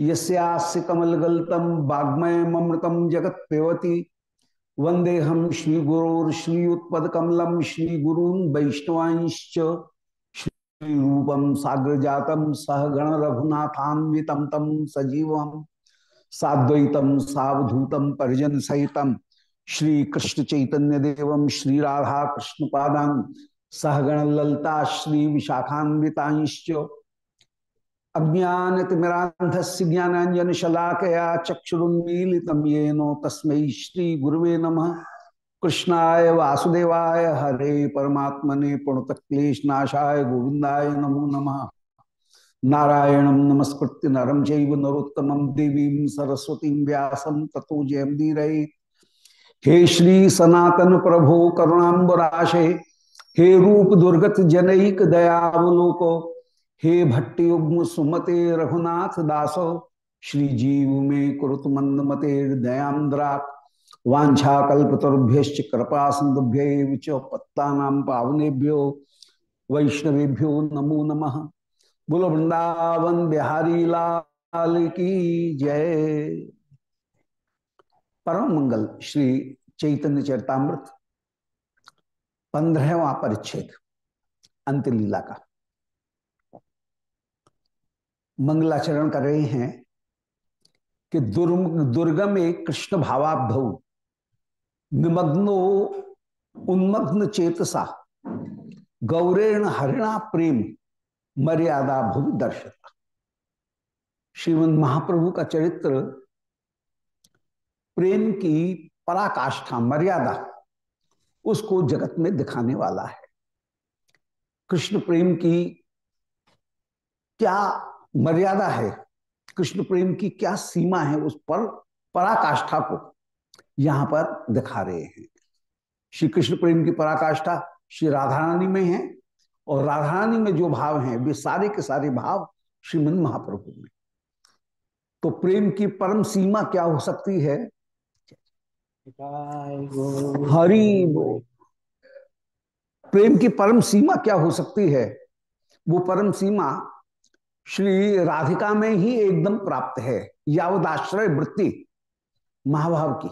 यस्यास्य कमलगल्तम वाग्मय ममृतम जगत पेवती वंदे हम श्री गुरोर्श्रीयुत्पकमलम श्री गुरून वैष्णवांश्च। श्री रूपम साग्र जातम सहगण रघुनाथान्वितम तम सजीव। साद्वैतम सावधूतम परिजन सहितम श्री कृष्ण चैतन्य देवम श्री राधा कृष्ण पादान सहगण ललता श्री विशाखान्विताश्च अज्ञानतिमिरांधस्य ज्ञानांजन शलाकया चक्षुरुन्मीलितं येनो तस्मै श्री गुरुवे नमः। कृष्णाय वासुदेवाय हरे परमात्मने प्रणतक्लेशनाशाय गोविंदाय नमो नमः। नारायण नमस्कृत्य नरम चैव नरोत्तमं देवीं सरस्वतीं व्यासं ततो जयमुदीरये हे श्री सनातन प्रभो करुणाम्बराशे, हे रूप दुर्गत जनैक दयावलोको हे भट्टयुग्म सुमते रघुनाथ दासो श्री जीव में कुरुत मंद मते दयांद्रा वाछा कल्पतरुभ्य कृपा सिंधुभ्य पत्ता पावनेभ्यो, वैष्णवेभ्यो नमो नमः। बोलो वृंदावन बिहारी लाल की जय। परम मंगल, श्री चैतन्य चरतामृत। पंद्रहवा परिच्छेद अंतलीला का। मंगलाचरण कर रहे हैं कि दुर्म, दुर्गम एक कृष्ण भावाब्ध, निमग्नो उन्मग्न चेतसा, गौरेण हरिणा प्रेम, मर्यादा भूमि दर्शता। श्रीमद महाप्रभु का चरित्र प्रेम की पराकाष्ठा, मर्यादा, उसको जगत में दिखाने वाला है। कृष्ण प्रेम की क्या मर्यादा है। कृष्ण प्रेम की क्या सीमा है उस पर पराकाष्ठा को यहाँ पर दिखा रहे हैं। श्री कृष्ण प्रेम की पराकाष्ठा श्री राधा रानी में है और राधा रानी में जो भाव हैं, वे सारे के सारे भाव श्रीमंद महाप्रभु में। तो प्रेम की परम सीमा क्या हो सकती है? हरि वो प्रेम की परम सीमा क्या हो सकती है? वो परम सीमा श्री राधिका में ही एकदम प्राप्त है, यावदाश्रय वृत्ति महाभाव की।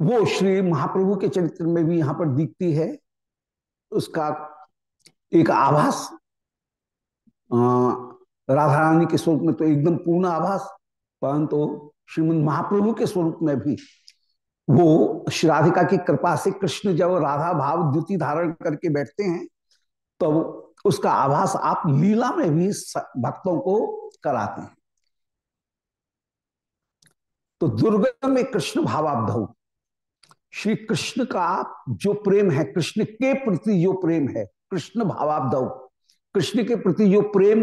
वो श्री महाप्रभु के चरित्र में भी यहाँ पर दिखती है। उसका एक आभास राधा रानी के स्वरूप में तो एकदम पूर्ण आभास, परंतु तो श्रीमद महाप्रभु के स्वरूप में भी वो श्री राधिका की कृपा से कृष्ण जब राधा भाव द्युति धारण करके बैठते हैं तो उसका आभास आप लीला में भी भक्तों को कराते हैं। तो दुर्गा में कृष्ण भावाब्ध श्री कृष्ण का जो प्रेम है, कृष्ण के प्रति जो प्रेम है, कृष्ण भावाब्ध कृष्ण के प्रति जो प्रेम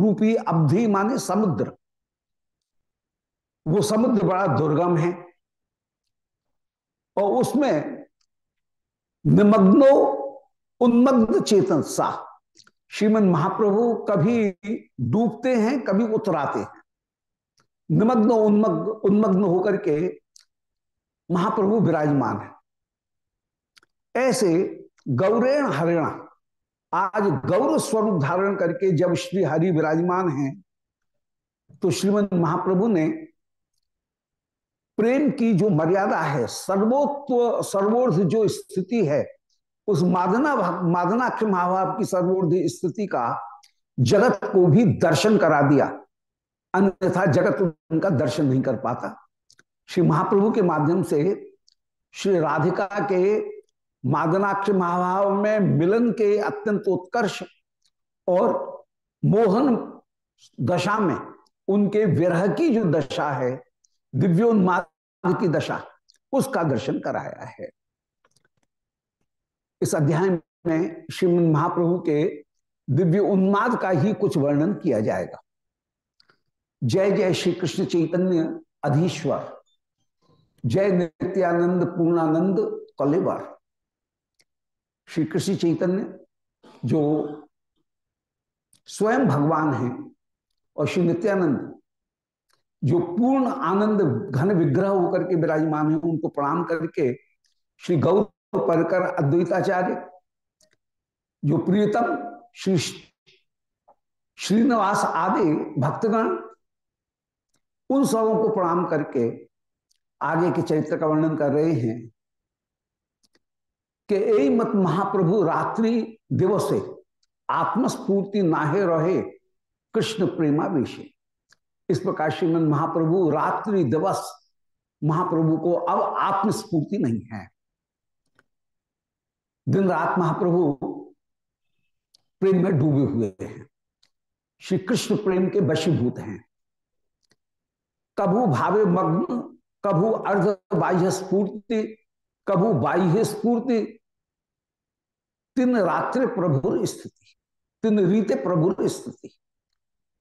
रूपी अवधि माने समुद्र। वो समुद्र बड़ा दुर्गम है। और उसमें निमग्नो उन्मग्न चेतन सा। श्रीमद महाप्रभु कभी डूबते हैं, कभी उतराते हैं। निमग्न, उन्मग्न उन्मग्न होकर के महाप्रभु विराजमान है। ऐसे गौरेण हरिणा, आज गौर स्वरूप धारण करके जब श्री हरि विराजमान हैं तो श्रीमद महाप्रभु ने प्रेम की जो मर्यादा है, सर्वोत्व, सर्वोर्ध जो स्थिति है उस मादना मादनाक्ष महाभाव की सर्वोर्ध स्थिति का जगत को भी दर्शन करा दिया। अन्यथा जगत उनका दर्शन नहीं कर पाता। श्री महाप्रभु के माध्यम से श्री राधिका के मादनाक्ष महाभाव में मिलन के अत्यंत उत्कर्ष और मोहन दशा में उनके विरह की जो दशा है, दिव्योन्माद की दशा, उसका दर्शन कराया है। इस अध्याय में श्रीमद महाप्रभु के दिव्य उन्माद का ही कुछ वर्णन किया जाएगा। जय जय श्री कृष्ण चैतन्य अधीश्वर। जय नित्यानंद पूर्णानंद कलेवर। श्री कृष्ण चैतन्य, जो स्वयं भगवान है, और श्री नित्यानंद, जो पूर्ण आनंद, घन विग्रह होकर के विराजमान है, उनको प्रणाम करके श्री गौर परकर अद्वैताचार्य, जो प्रियतम श्री श्रीनिवास आदि भक्तगण, उन सबों को प्रणाम करके आगे के चरित्र का वर्णन कर रहे हैं कि ए मत महाप्रभु, रात्रि दिवसे आत्मस्फूर्ति नाहे रहे कृष्ण प्रेमा विषय इस प्रकार श्रीमद महाप्रभु, रात्रि दिवस महाप्रभु को अब आत्मस्फूर्ति नहीं है। दिन रात महाप्रभु प्रेम में डूबे हुए हैं। श्री कृष्ण प्रेम के वशीभूत हैं। कभू भावे मग्न, कभू अर्ध बाह्य स्फूर्ति, कभू बाह्य स्फूर्ति। तीन रात्रि प्रभु स्थिति तीन रीते प्रभु स्थिति।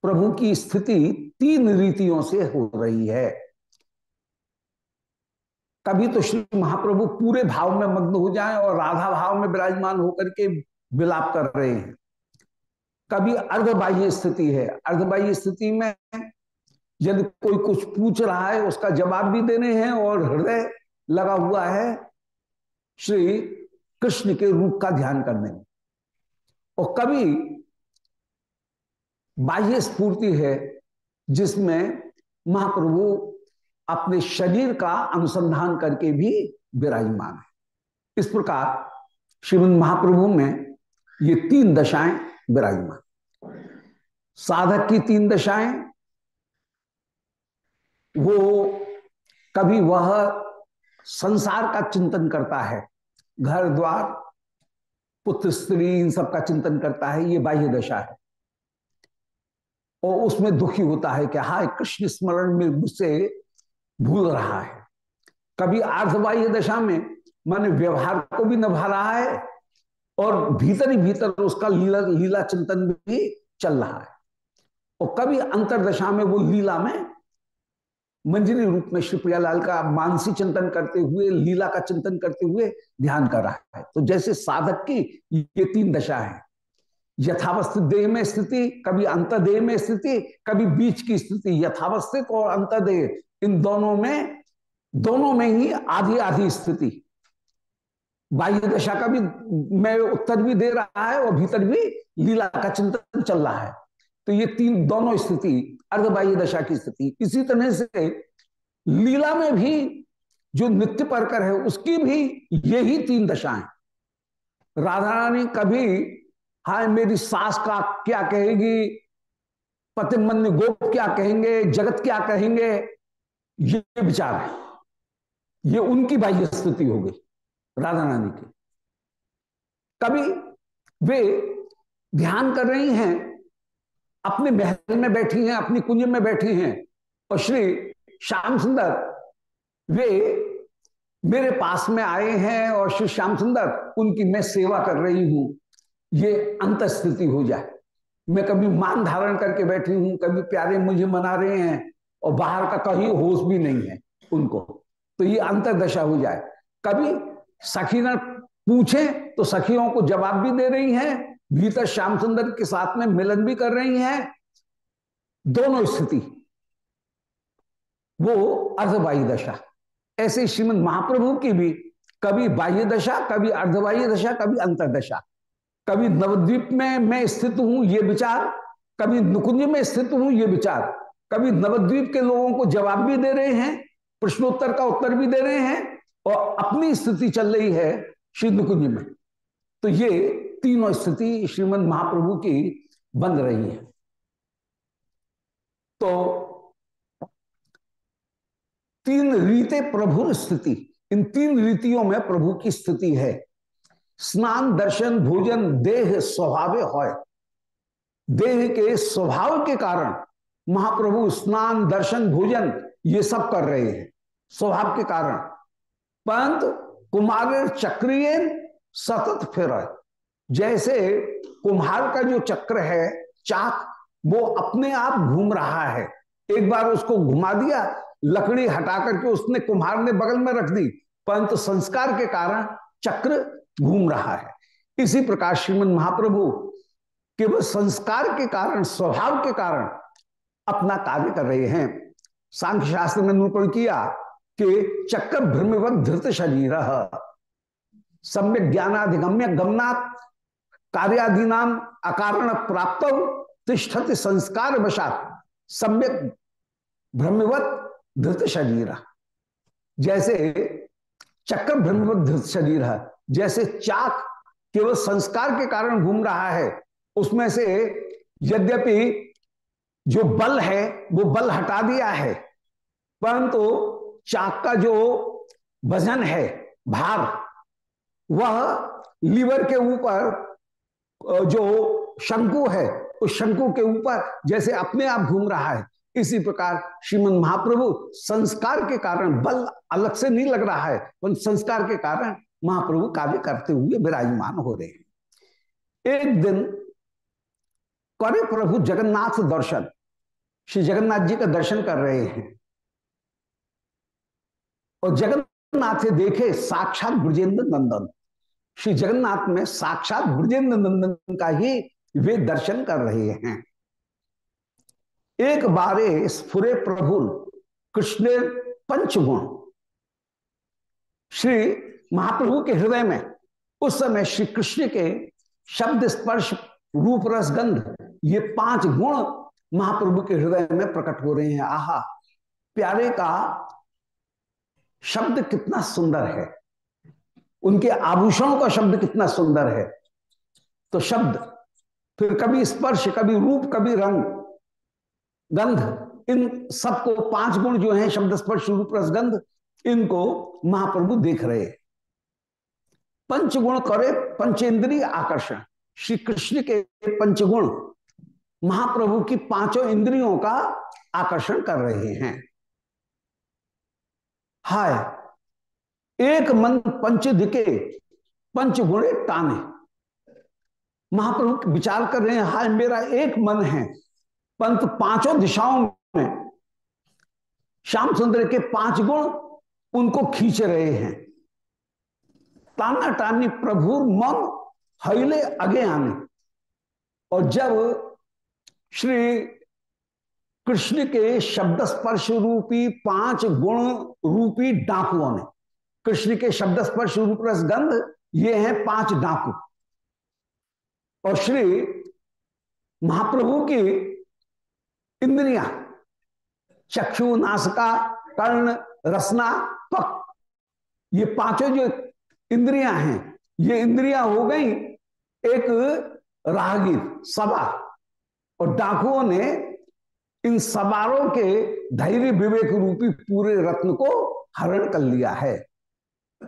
प्रभु की स्थिति तीन रीतियों से हो रही है। कभी तो श्री महाप्रभु पूरे भाव में मग्न हो जाएँ और राधा भाव में विराजमान होकर के विलाप कर रहे हैं। कभी अर्धबाह्य स्थिति है। अर्धबाह्य स्थिति में यदि कोई कुछ पूछ रहा है, उसका जवाब भी देने हैं और हृदय लगा हुआ है श्री कृष्ण के रूप का ध्यान करने में। और कभी बाह्य स्फूर्ति है जिसमें महाप्रभु अपने शरीर का अनुसंधान करके भी विराजमान है। इस प्रकार श्रीमद महाप्रभु में ये तीन दशाएँ विराजमान। साधक की तीन दशाएँ, वो कभी वह संसार का चिंतन करता है, घर द्वार, पुत्र स्त्री, इन सब का चिंतन करता है, ये बाह्य दशा है। और उसमें दुखी होता है कि हाय, कृष्ण स्मरण में मुझसे भूल रहा है। कभी अर्धबाह्य दशा में मन व्यवहार को भी निभा रहा है और भीतर ही भीतर उसका लीला लीला चिंतन भी चल रहा है। और कभी अंतरदशा में वो लीला में मंजरी रूप में श्री प्रियालाल का मानसी चिंतन करते हुए, लीला का चिंतन करते हुए ध्यान कर रहा है। तो जैसे साधक की ये तीन दशा है। यथावस्थित देह में स्थिति, कभी अंतदेह में स्थिति, कभी बीच की स्थिति, यथावस्थित और अंतदेह इन दोनों में दोनों में ही आधी आधी स्थिति। बाह्य दशा का भी मैं उत्तर भी दे रहा है और भीतर भी लीला का चिंतन चल रहा है। तो ये तीन दोनों स्थिति अर्धबाह्य दशा की स्थिति, इसी तरह से लीला में भी जो नित्य परकर है, उसकी भी यही तीन दशाएँ राधा रानी कभी, हाय मेरी सास का क्या कहेगी पति मन गोप क्या कहेंगे, जगत क्या कहेंगे ये विचार है। ये उनकी बाह्य स्थिति हो गई, राधा रानी की। कभी वे ध्यान कर रही हैं, अपने महल में बैठी हैं, अपनी कुंज में बैठी हैं, और श्री श्याम सुंदर वे मेरे पास में आए हैं और श्री श्याम सुंदर उनकी मैं सेवा कर रही हूँ, ये अंत स्थिति हो जाए। मैं कभी मान धारण करके बैठी हूँ, कभी प्यारे मुझे मना रहे हैं और बाहर का कहीं होश भी नहीं है उनको। तो ये अंतरदशा हो जाए। कभी सखी न पूछे तो सखियों को जवाब भी दे रही हैं, भीतर श्याम सुंदर के साथ में मिलन भी कर रही हैं। दोनों स्थिति। वो अर्धबाह्य दशा। ऐसे श्रीमद महाप्रभु की भी कभी बाह्य दशा, कभी अर्धबाह्य दशा, कभी अंतरदशा। कभी नवद्वीप में मैं स्थित हूँ, ये विचार। कभी नुकुंज में स्थित हूँ, ये विचार। कभी नवद्वीप के लोगों को जवाब भी दे रहे हैं, प्रश्नोत्तर का उत्तर भी दे रहे हैं और अपनी स्थिति चल रही है श्री नुकुंज में। तो ये तीनों स्थिति श्रीमद महाप्रभु की बन रही है। तो तीन रीते प्रभु स्थिति, इन तीन रीतियों में प्रभु की स्थिति है। स्नान, दर्शन, भोजन, देह, स्वभाव हो। देह के स्वभाव के कारण महाप्रभु स्नान, दर्शन, भोजन, ये सब कर रहे हैं। स्वभाव के कारण। परंतु कुमार चक्रीय सतत फिर जैसे कुम्हार का जो चक्र है, चाक, वो अपने आप घूम रहा है। एक बार उसको घुमा दिया, लकड़ी हटा करके उसने कुम्हार ने बगल में रख दी। परंतु संस्कार के कारण चक्र घूम रहा है। इसी प्रकार श्रीमद महाप्रभु, केवल संस्कार के कारण, स्वभाव के कारण अपना कार्य कर रहे हैं। सांख्य शास्त्र में निरूपण किया कि चक्र भ्रमवत धृत शरीर। सम्यक ज्ञानाधिगम्य गमनात् कार्यादि नाम अकारण प्राप्त तिष्ठत संस्कार वशात सम्यक भ्रमवत धृत शरीर। जैसे चक्र भ्रमवत धृत शरीर, जैसे चाक केवल संस्कार के कारण घूम रहा है, उसमें से यद्यपि जो बल है, वो बल हटा दिया है। परंतु चाक का जो वज़न है, भार, वह लीवर के ऊपर जो शंकु है, उस शंकु के ऊपर जैसे अपने आप घूम रहा है। इसी प्रकार श्रीमद महाप्रभु संस्कार के कारण बल अलग से नहीं लग रहा है पर संस्कार के कारण महाप्रभु कार्य करते हुए विराजमान हो रहे हैं। एक दिन करे प्रभु जगन्नाथ दर्शन। श्री जगन्नाथ जी का दर्शन कर रहे हैं। और जगन्नाथ देखे साक्षात ब्रजेंद्र नंदन। श्री जगन्नाथ में साक्षात ब्रजेंद्र नंदन का ही वे दर्शन कर रहे हैं। एक बारे स्फुरे प्रभु कृष्ण पंचगुण। श्री महाप्रभु के हृदय में उस समय श्री कृष्ण के शब्द स्पर्श रूप रस गंध ये पाँच गुण महाप्रभु के हृदय में प्रकट हो रहे हैं। आहा, प्यारे का शब्द कितना सुंदर है। उनके आभूषणों का शब्द कितना सुंदर है। तो शब्द, फिर कभी स्पर्श, कभी रूप, कभी रंग, गंध, इन सबको पाँच गुण जो हैं, शब्द स्पर्श, रूप, रस, गंध, इनको महाप्रभु देख रहे पंचगुण करे, पंचेंद्रीय आकर्षण। श्री कृष्ण के पंचगुण महाप्रभु की पाँचों इंद्रियों का आकर्षण कर रहे हैं। हाय, एक मन पंच दिके, पंच गुणे ताने। महाप्रभु विचार कर रहे हैं, हाय मेरा एक मन है, पंत पाँचों दिशाओं में। श्याम सुंदर के पाँच गुण उनको खींच रहे हैं। ताना टानी प्रभु मन हईले अगे आने। और जब श्री कृष्ण के शब्द स्पर्श रूपी पाँच गुण रूपी डाकुओं ने कृष्ण के शब्द स्पर्श रूप रस गंध, ये हैं पाँच डाकू। और श्री महाप्रभु की इंद्रिया, चक्षु, नासका, कर्ण, रसना, पक, ये पाँचों जो इंद्रियाँ हैं, ये इंद्रियाँ हो गई एक राहगीर, सभा। और डाकुओं ने इन सवारों के धैर्य विवेक रूपी पूरे रत्न को हरण कर लिया है।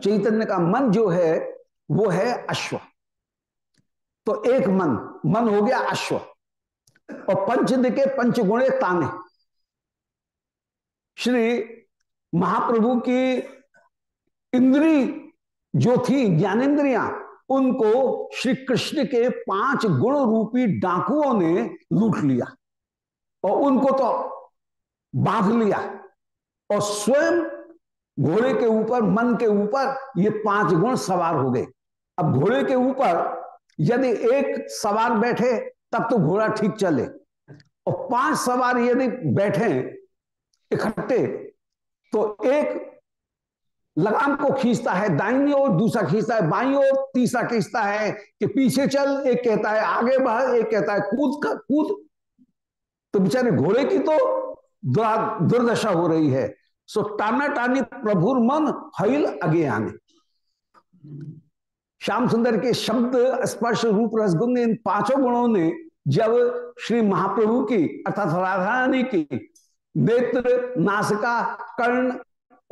चैतन्य का मन जो है, वो है अश्व। तो एक मन मन हो गया अश्व। और पंच दिखे पंचगुणे ताने। श्री महाप्रभु की इंद्री जो थी ज्ञानेन्द्रिया उनको श्री कृष्ण के पाँच गुण रूपी डाकुओं ने लूट लिया और उनको तो बाँध लिया और स्वयं घोड़े के ऊपर, मन के ऊपर ये पाँच गुण सवार हो गए। अब घोड़े के ऊपर यदि एक सवार बैठे, तब तो घोड़ा ठीक चले। और पाँच सवार यदि बैठे, इकट्ठे तो एक लगाम को खींचता है दाइनी ओर दूसरा खींचता है, बाई ओर तीसरा खींचता है कि पीछे चल, एक कहता है आगे बढ़, एक कहता है कूद का कूद। तो बेचारे घोड़े की तो दुर्दशा हो रही है। सो टाना टानी प्रभुर मन, हईल अगे आने। श्याम सुंदर के शब्द, स्पर्श रूप, रसगुण इन पाँचों गुणों ने जब श्री महाप्रभु की, अर्थात राधा रानी की, नेत्र, नासिका, कर्ण,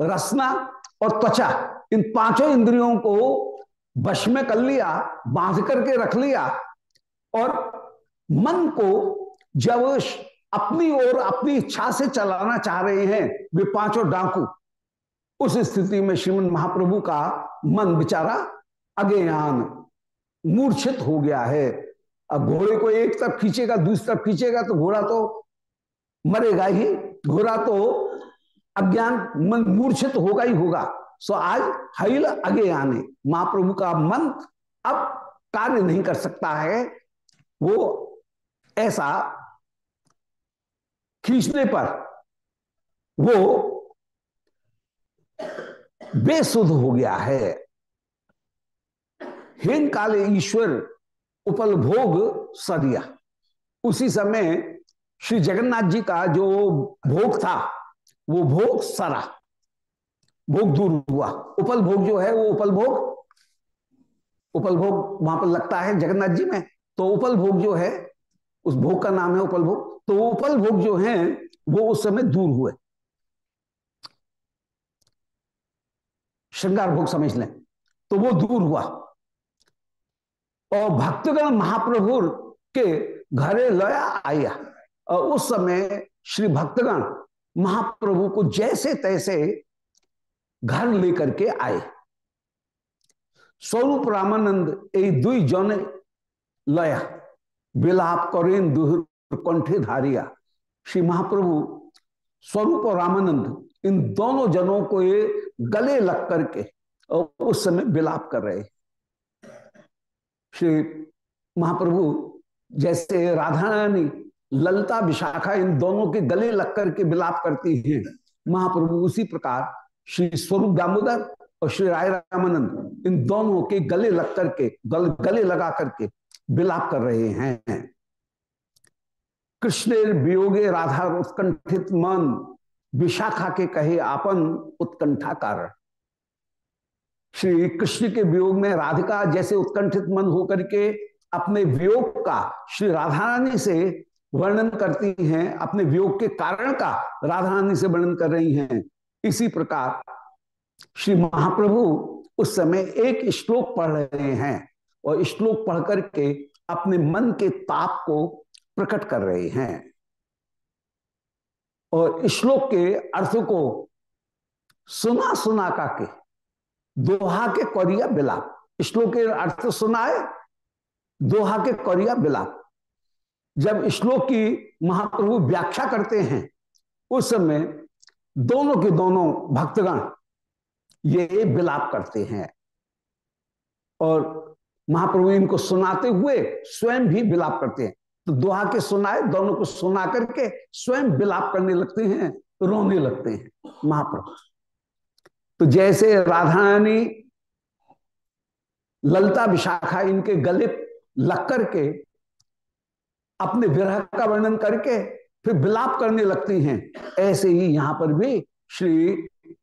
रसना और त्वचा, इन पाँचों इंद्रियों को वश में कर लिया, बाँध करके रख लिया, और मन को जब अपनी ओर अपनी इच्छा से चलाना चाह रहे हैं, वे पाँचों डाकू, उस स्थिति में श्रीमद महाप्रभु का मन बेचारा अज्ञान, मूर्छित हो गया है। अब घोड़े को एक तरफ़ खींचेगा, दूसरी तरफ़ खींचेगा तो घोड़ा तो मरेगा ही, घोड़ा तो अज्ञान मूर्छित होगा ही होगा। सो आज हईल अगे आने। महाप्रभु का मन अब कार्य नहीं कर सकता है। वो ऐसा खींचने पर वो बेसुध हो गया है। हेन काले ईश्वर उपल भोग सदिया। उसी समय श्री जगन्नाथ जी का जो भोग था वो भोग सरा, भोग दूर हुआ। उपल भोग जो है, वो उपल भोग उपल भोग वहाँ पर लगता है जगन्नाथ जी में। तो उपल भोग जो है, उस भोग का नाम है उपल भोग। तो उपल भोग जो है, वो उस समय दूर हुए। श्रृंगार भोग समझ लें। तो वो दूर हुआ। और भक्तगण महाप्रभु के घरे लया आया। और उस समय श्री भक्तगण महाप्रभु को जैसे तैसे घर लेकर के आए। स्वरूप रामानंद दुई जन लया विलाप करें दुहर कंठे धारिया। श्री महाप्रभु स्वरूप और रामानंद इन दोनों जनों को ये गले लग करके और उस समय विलाप कर रहे। श्री महाप्रभु जैसे राधा रानी ललता विशाखा इन दोनों के गले लग करके विलाप करती हैं। महाप्रभु उसी प्रकार श्री स्वरूप दामोदर और श्री राय रामानंद इन दोनों के गले लग करके गल, गले लगा करके विलाप कर रहे हैं। कृष्ण वियोगे राधा उत्कंठित मन विशाखा के कहे आपन उत्कंठा कारण। श्री कृष्ण के वियोग में राधिका जैसे उत्कंठित मन होकर के अपने वियोग का श्री राधा रानी से वर्णन करती हैं, अपने वियोग के कारण का राधा रानी से वर्णन कर रही हैं। इसी प्रकार श्री महाप्रभु उस समय एक श्लोक पढ़ रहे हैं और श्लोक पढ़ करके अपने मन के ताप को प्रकट कर रहे हैं। और श्लोक के अर्थ को सुना सुना का के दोहा के कौरिया बिलाप। श्लोक के अर्थ सुनाए, दोहा के कौरिया बिलाप। जब श्लोक की महाप्रभु व्याख्या करते हैं, उस समय दोनों के दोनों भक्तगण ये विलाप करते हैं। और महाप्रभु इनको सुनाते हुए स्वयं भी विलाप करते हैं। तो दोहा के सुनाए, दोनों को सुना करके स्वयं विलाप करने लगते हैं, रोने लगते हैं महाप्रभु। तो जैसे राधा रानी ललता विशाखा इनके गले लग करके अपने विरह का वर्णन करके फिर विलाप करने लगती हैं। ऐसे ही यहाँ पर भी श्री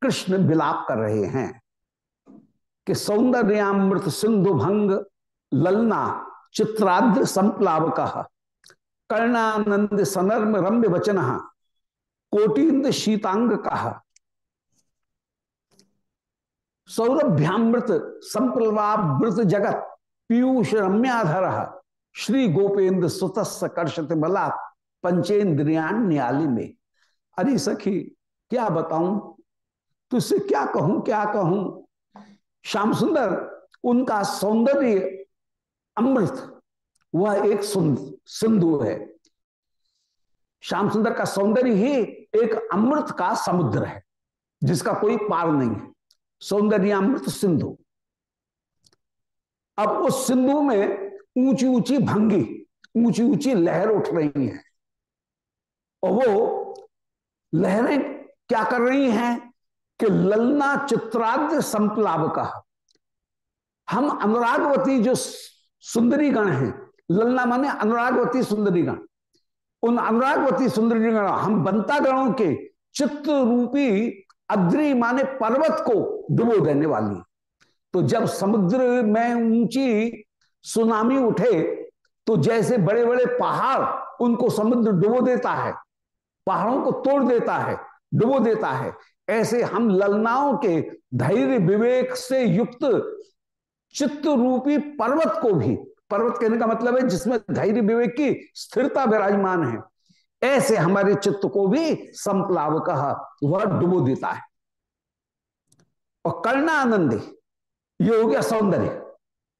कृष्ण विलाप कर रहे हैं कि सौंदर्यामृत सिंधु भंग ललना चित्राद्र संप्लावक, कर्णानंद सनर्म रम्य वचन, कोटिंद शीतांग कहा सौरभ्यामृत संप्लवावृत जगत, पीयूष रम्याधर। श्री गोपेन्द्र सुतस्स कर्षत बला पंचेन्द्रियान न्याली में। अरे सखी, क्या बताऊँ? तुझसे क्या कहूँ क्या कहूँ? श्याम सुंदर, उनका सौंदर्य अमृत, वह एक सिंधु है। श्याम सुंदर का सौंदर्य ही एक अमृत का समुद्र है, जिसका कोई पार नहीं है। सौंदर्य अमृत सिंधु। अब उस सिंधु में ऊँची ऊँची भंगी ऊँची ऊँची लहर उठ रही है। और वो लहरें क्या कर रही हैं कि ललना चित्राद्य संप्लाव का हम अनुरागवती जो सुंदरी गण हैं, ललना माने अनुरागवती सुंदरी गण उन अनुरागवती सुंदरी गण हम बनता गणों के चित्र रूपी अद्री माने पर्वत को डुबो देने वाली। तो जब समुद्र में ऊँची सुनामी उठे तो जैसे बड़े बड़े पहाड़ उनको समुद्र डुबो देता है, पहाड़ों को तोड़ देता है, डुबो देता है। ऐसे हम ललनाओं के धैर्य विवेक से युक्त चित्त रूपी पर्वत को भी, पर्वत कहने का मतलब है जिसमें धैर्य विवेक की स्थिरता विराजमान है, ऐसे हमारे चित्त को भी संप्लाव कहा वह डुबो देता है। और कर्ण आनंद ये हो गया सौंदर्य,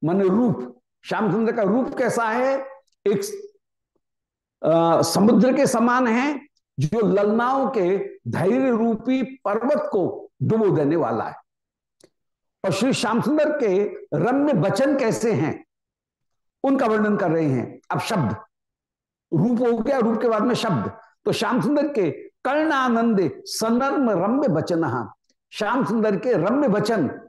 मन रूप श्याम सुंदर का रूप कैसा है? एक आ, समुद्र के समान है जो ललनाओं के धैर्य रूपी पर्वत को डुबो देने वाला है। और श्री श्याम सुंदर के रम्य वचन कैसे हैं? उनका वर्णन कर रहे हैं। अब शब्द। रूप हो गया रूप के बाद में शब्द। तो श्याम सुंदर के कर्णानंद सनर्म रम्य वचन। श्याम सुंदर के रम्य वचन।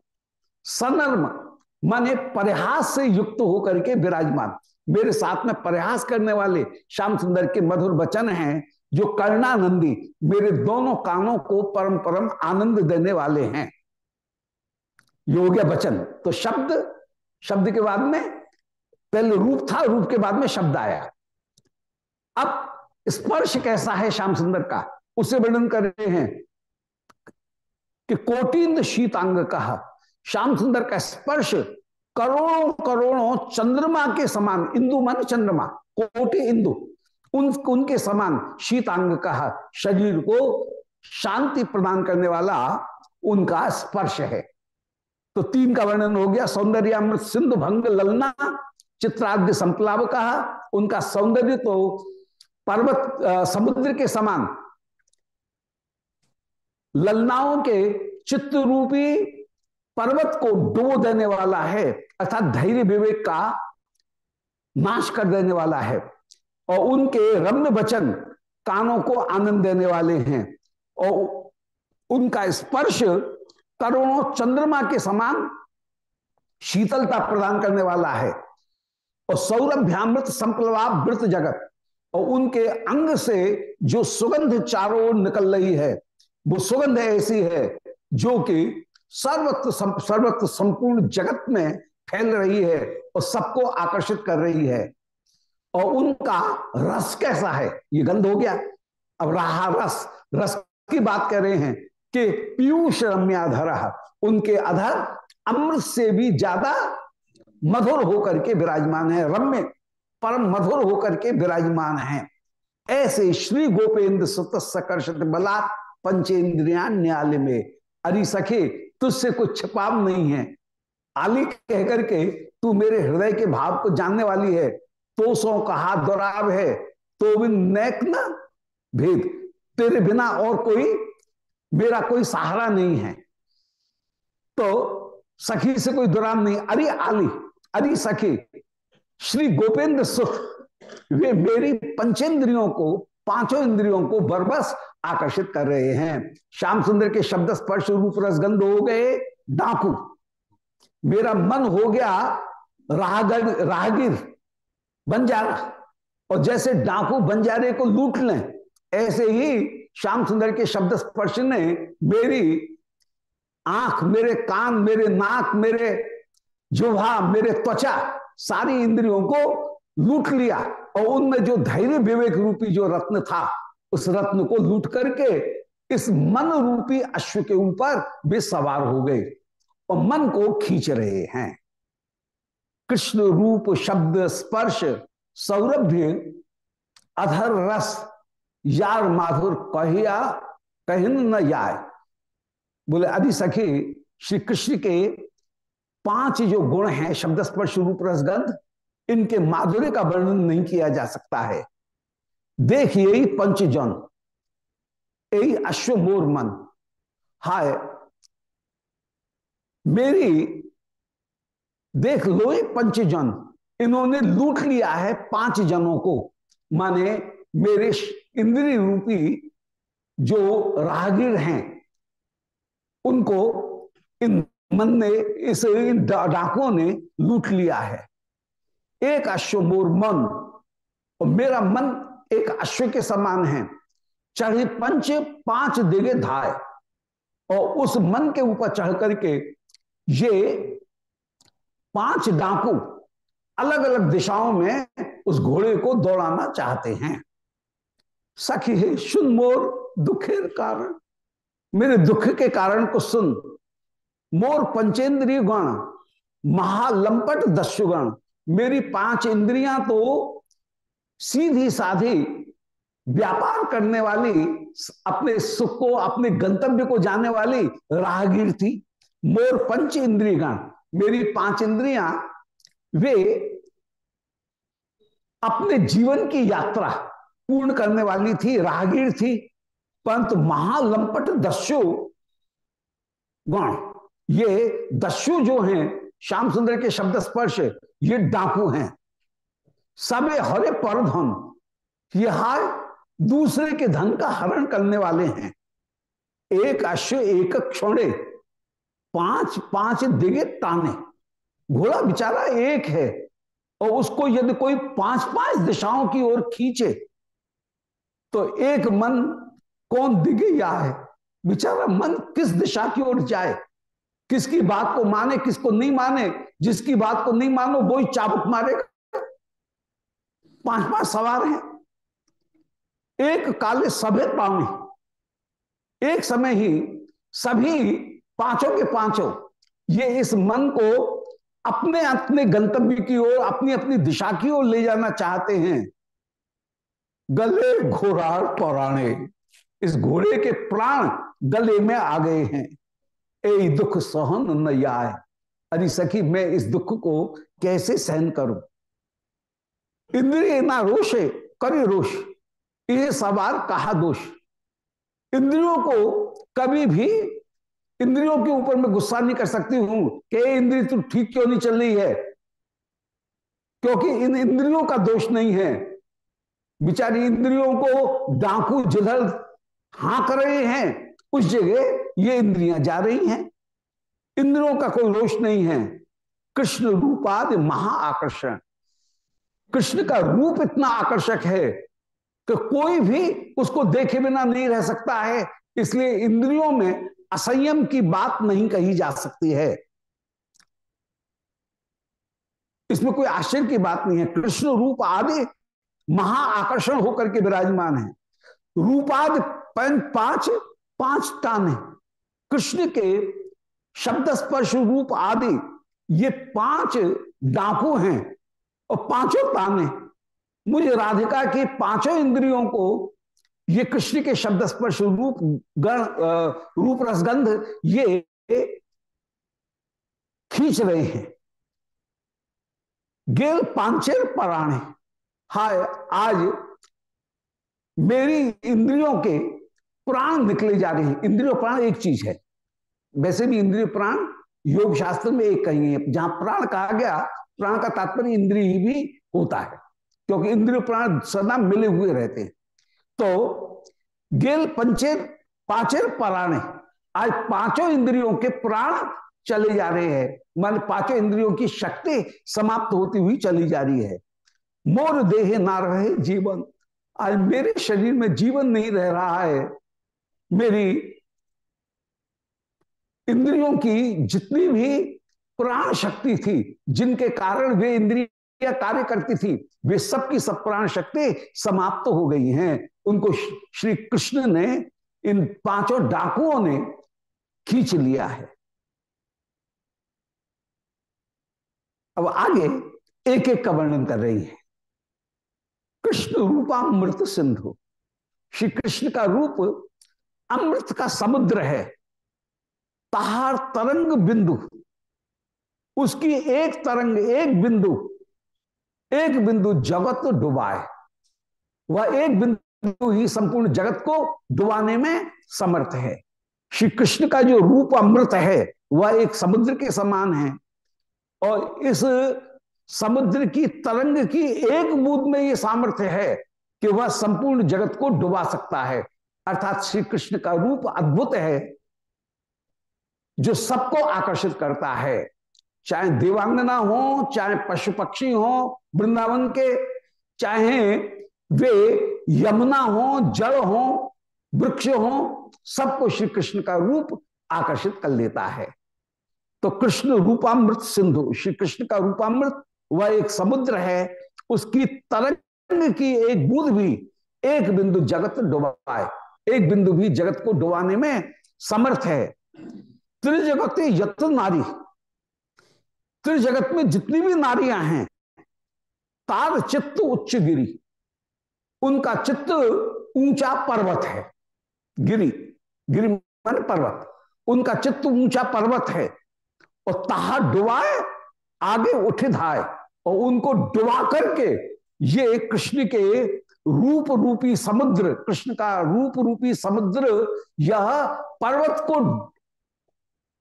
सनर्म माने परिहास से युक्त होकर के विराजमान। मेरे साथ में प्रयास करने वाले श्याम सुंदर के मधुर वचन हैं, जो कर्णानंदी मेरे दोनों कानों को परम परम आनंद देने वाले हैं। योग्य वचन। तो शब्द शब्द के बाद में, पहले रूप था, रूप के बाद में शब्द आया। अब स्पर्श कैसा है श्याम सुंदर का? उसे वर्णन कर रहे हैं कि कोटिंद शीतांग कहा। श्याम सुंदर का स्पर्श करोड़ों करोड़ों चंद्रमा के समान, इंदु मान चंद्रमा, कोटि इंदु, उन, उनके समान शीतांग कहा शरीर को शांति प्रदान करने वाला उनका स्पर्श है। तो तीन का वर्णन हो गया सौंदर्य अमृत सिंधु भंग ललना, चित्राद्य संप्लाव कहा उनका सौंदर्य तो पर्वत समुद्र के समान, ललनाओं के चित्र रूपी पर्वत को डो देने वाला है, अर्थात धैर्य विवेक का नाश कर देने वाला है, और उनके रम्य वचन कानों को आनंद देने वाले हैं, और उनका स्पर्श करोड़ों चंद्रमा के समान शीतलता प्रदान करने वाला है, और सौरभ्यामृत संप्लवावृत जगत, और उनके अंग से जो सुगंध चारों निकल रही है, वो सुगंध ऐसी है जो कि सर्वत्र सर्वत्र संपूर्ण जगत में फैल रही है और सबको आकर्षित कर रही है। और उनका रस कैसा है? ये गंध हो गया। अब रहा रस। रस की बात कर रहे हैं कि पीयूष रम्याधर उनके अधर अमृत से भी ज़्यादा मधुर होकर के विराजमान है। रम्य, परम मधुर होकर के विराजमान है। ऐसे श्री गोपेंद्र सुत सकर्षित बला पंचेन्द्रिया न्यायालय में अरि सखे तुझसे कुछ छिपाव नहीं है। आली कह करके तू मेरे हृदय के भाव को जानने वाली है। तो सो कहा दुराव है। तो भी नैक न भेद। तेरे बिना और कोई, मेरा कोई सहारा नहीं है। तो सखी से कोई दुराम नहीं। अरे आली, अरे सखी, श्री गोपेंद्र सुख, वे मेरी पंचेंद्रियों को पाँचों इंद्रियों को बरबस आकर्षित कर रहे हैं। श्याम सुंदर के शब्द स्पर्श रूप रसगंध हो गए, डाकू। मेरा मन हो गया राहगर राहगीर बंजारा और जैसे डाकू बंजारे को लूट लें, ऐसे ही श्याम सुंदर के शब्द स्पर्श ने मेरी आँख, मेरे कान, मेरे नाक, मेरे जुहा, मेरे त्वचा, सारी इंद्रियों को लूट लिया और उनमें जो धैर्य विवेक रूपी जो रत्न था, उस रत्न को लूट करके इस मन रूपी अश्व के ऊपर वे सवार हो गए और मन को खींच रहे हैं। कृष्ण रूप, शब्द, स्पर्श, सौरभ्य, अधर रस, यार माधुर कहिया, कहिन न याय। बोले अधि सखी, श्री कृष्ण के पाँच जो गुण हैं, शब्द स्पर्श, रूप रसगंध इनके माधुर्य का वर्णन नहीं किया जा सकता है। देखिए पंचजन यही अश्व मोर मन। हाय, मेरी, देख लो ये पंचजन, इन्होंने लूट लिया है पाँच जनों को। माने मेरे इंद्रिय रूपी जो राहगीर हैं, उनको इन मन ने, इस डाकुओं ने लूट लिया है। एक अश्व मोर मन। और मेरा मन एक अश्व के समान है। चढ़े पंच पाँच दिगे धाय। और उस मन के ऊपर चढ़ करके ये पाँच डाकू अलग अलग दिशाओं में उस घोड़े को दौड़ाना चाहते हैं। सखी है, सुन मोर दुखे कारण। मेरे दुख के कारण को सुन। मोर पंचेंद्रिय गण, महालंपट दस्युगण। मेरी पाँच इंद्रियाँ तो सीधी साधी व्यापार करने वाली, अपने सुख को, अपने गंतव्य को जाने वाली राहगीर थी। मोर पंच इंद्रियगण मेरी पाँच इंद्रियाँ, वे अपने जीवन की यात्रा पूर्ण करने वाली थी, राहगीर थी। परंतु महालंपट दस्यु गण, ये दस्यु जो हैं, श्याम सुंदर के शब्द स्पर्श ये डाकू हैं। सबे हरे पर धन। यह दूसरे के धन का हरण करने वाले हैं। एक अश्व, एक क्षोड़े, पाँच पाँच दिगे ताने। घोड़ा बेचारा एक है, और उसको यदि कोई पाँच पाँच दिशाओं की ओर खींचे तो एक मन कौन दिगे या है? बेचारा मन किस दिशा की ओर जाए? किसकी बात को माने, किसको नहीं माने? जिसकी बात को नहीं मानो, वो ही चाबुक मारेगा। पाँच पाँच सवार हैं। एक काले सभे पावनी एक समय ही सभी पाँचों के पाँचों ये इस मन को अपने अपने गंतव्य की ओर अपनी अपनी दिशा की ओर ले जाना चाहते हैं। गले घोड़ार पौराणे, इस घोड़े के प्राण गले में आ गए हैं। ए दुख सहन न आए अरे सखी, मैं इस दुख को कैसे सहन करूँ? इंद्रिय ना रोष है, करे रोष। ये सवार कहा दोष? इंद्रियों को कभी भी इंद्रियों के ऊपर मैं गुस्सा नहीं कर सकती हूँ कि इंद्रिय तू ठीक क्यों नहीं चल रही है? क्योंकि इन इंद्रियों का दोष नहीं है। बिचारी इंद्रियों को डाकू जिधर हाँ कर रहे हैं। उस जगह ये इंद्रियाँ जा रही हैं। इंद्रियों का कोई दोष नहीं है। कृष्ण रूपाद महाआकर्षण। कृष्ण का रूप इतना आकर्षक है कि कोई भी उसको देखे बिना नहीं रह सकता है। इसलिए इंद्रियों में असंयम की बात नहीं कही जा सकती है। इसमें कोई आश्चर्य की बात नहीं है। कृष्ण रूप आदि महाआकर्षण होकर के विराजमान है। रूपाद पाँच पाँच ताने। कृष्ण के शब्द स्पर्श रूप आदि, ये पाँच डाकू हैं और पाँचों ताने। मुझे राधिका के पाँचों इंद्रियों को ये कृष्ण के शब्द स्पर्श रूप, गण रूप रसगंध, ये खींच रहे हैं। गेल पांचेर पराणे। हाय, आज मेरी इंद्रियों के प्राण निकले जा रहे हैं। इंद्रियों, प्राण एक चीज़ है। वैसे भी इंद्रिय प्राण योग शास्त्र में एक कहेंगे जहाँ प्राण कहा गया, प्राण का तात्पर्य इंद्रिय ही भी होता है, क्योंकि इंद्रिय प्राण सदा मिले हुए रहते हैं। तो गेल, पंचेर, पांचेर प्राणे आज पाँचों इंद्रियों के प्राण चले जा रहे हैं। मान पाँचों इंद्रियों की शक्ति समाप्त होती हुई चली जा रही है। मोर देह ना रहे जीवन। आज मेरे शरीर में जीवन नहीं रह रहा है। मेरी इंद्रियों की जितनी भी प्राण शक्ति थी, जिनके कारण वे इंद्रिया कार्य करती थी, वे सबकी सब प्राण शक्ति समाप्त तो हो गई हैं। उनको श्री कृष्ण ने इन पाँचों डाकुओं ने खींच लिया है। अब आगे एक एक का वर्णन कर रही है। कृष्ण रूपामृत सिंधु। श्री कृष्ण का रूप अमृत का समुद्र है। ताहार तरंग बिंदु। उसकी एक तरंग, एक बिंदु एक बिंदु जगत डुबाए। वह एक बिंदु ही संपूर्ण जगत को डुबाने में समर्थ है। श्री कृष्ण का जो रूप अमृत है, वह एक समुद्र के समान है। और इस समुद्र की तरंग की एक बूंद में यह सामर्थ्य है कि वह संपूर्ण जगत को डुबा सकता है। अर्थात श्री कृष्ण का रूप अद्भुत है। जो सबको आकर्षित करता है। चाहे देवांगना हो, चाहे पशु पक्षी हो, वृंदावन के, चाहे वे यमुना हो, जड़ हो, वृक्ष हो, सबको श्री कृष्ण का रूप आकर्षित कर लेता है। तो कृष्ण रूपामृत सिंधु श्री कृष्ण का रूपामृत, वह एक समुद्र है, उसकी तरंग की एक बूंद भी एक बिंदु जगत डुबाए। एक बिंदु भी जगत को डुबाने में समर्थ है। त्रिजगत यत्न नारी। त्रिजगत में जितनी भी नारियाँ हैं, तार चित्त उच्च गिरी। उनका चित्त ऊँचा पर्वत है। गिरी गिरी मान पर्वत। उनका चित्त ऊँचा पर्वत है। और ताहा डुबाए, आगे उठे धाए। और उनको डुबा करके ये कृष्ण के रूप रूपी समुद्र, कृष्ण का रूप रूपी समुद्र, यह पर्वत को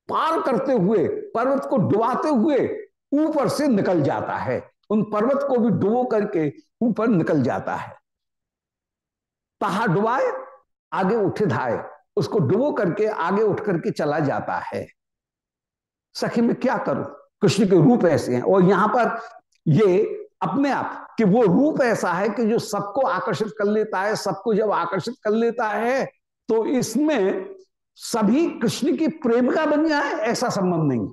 पार करते हुए, पर्वत को डुबाते हुए ऊपर से निकल जाता है। उन पर्वत को भी डुबो करके ऊपर निकल जाता है। तहा डुबाए, आगे उठे धाए, उसको डुबो करके आगे उठ करके चला जाता है। सखी, में क्या करूँ? कृष्ण के रूप ऐसे हैं। और यहाँ पर ये अपने आप कि वो रूप ऐसा है कि जो सबको आकर्षित कर लेता है, सबको जब आकर्षित कर लेता है तो इसमें सभी कृष्ण की प्रेमिका बन जाए ऐसा संबंध नहीं।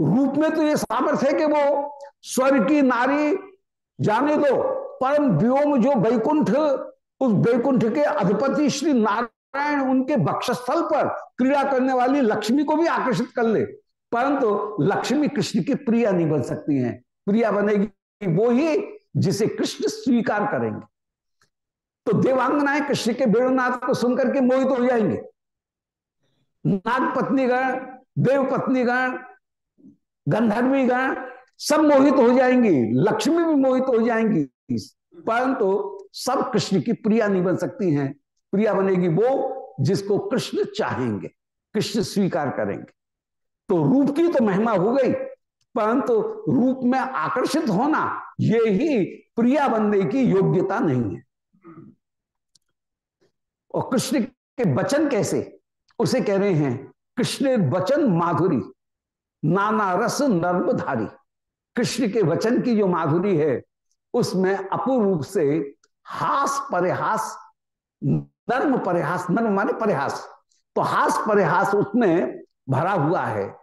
रूप में तो ये सामर्थ्य है कि वो स्वर्ग की नारी जाने दो, परम व्योम जो वैकुंठ, उस वैकुंठ के अधिपति श्री नारायण उनके बक्षस्थल पर क्रीड़ा करने वाली लक्ष्मी को भी आकर्षित कर ले। परंतु लक्ष्मी कृष्ण की प्रिया नहीं बन सकती हैं। प्रिया बनेगी वो ही जिसे कृष्ण स्वीकार करेंगे। तो देवांगनाएँ कृष्ण के वेणुनाथ को सुनकर के मोहित हो जाएँगे। नाग पत्नीगण देव पत्नीगण गंधर्वी गण सब मोहित हो जाएँगी, लक्ष्मी भी मोहित हो जाएँगी। परंतु सब कृष्ण की प्रिया नहीं बन सकती हैं। प्रिया बनेगी वो जिसको कृष्ण चाहेंगे, कृष्ण स्वीकार करेंगे। तो रूप की तो महिमा हो गई, परंतु रूप में आकर्षित होना, ये ही प्रिया बनने की योग्यता नहीं है। और कृष्ण के वचन कैसे? उसे कह रहे हैं, कृष्ण वचन माधुरी, नाना रस नर्मधारी। कृष्ण के वचन की जो माधुरी है, उसमें अपूर्ण रूप से हास परिहास, नर्म परिहास, नर्म माने परिहास। तो हास परिहास उसमें भरा हुआ है।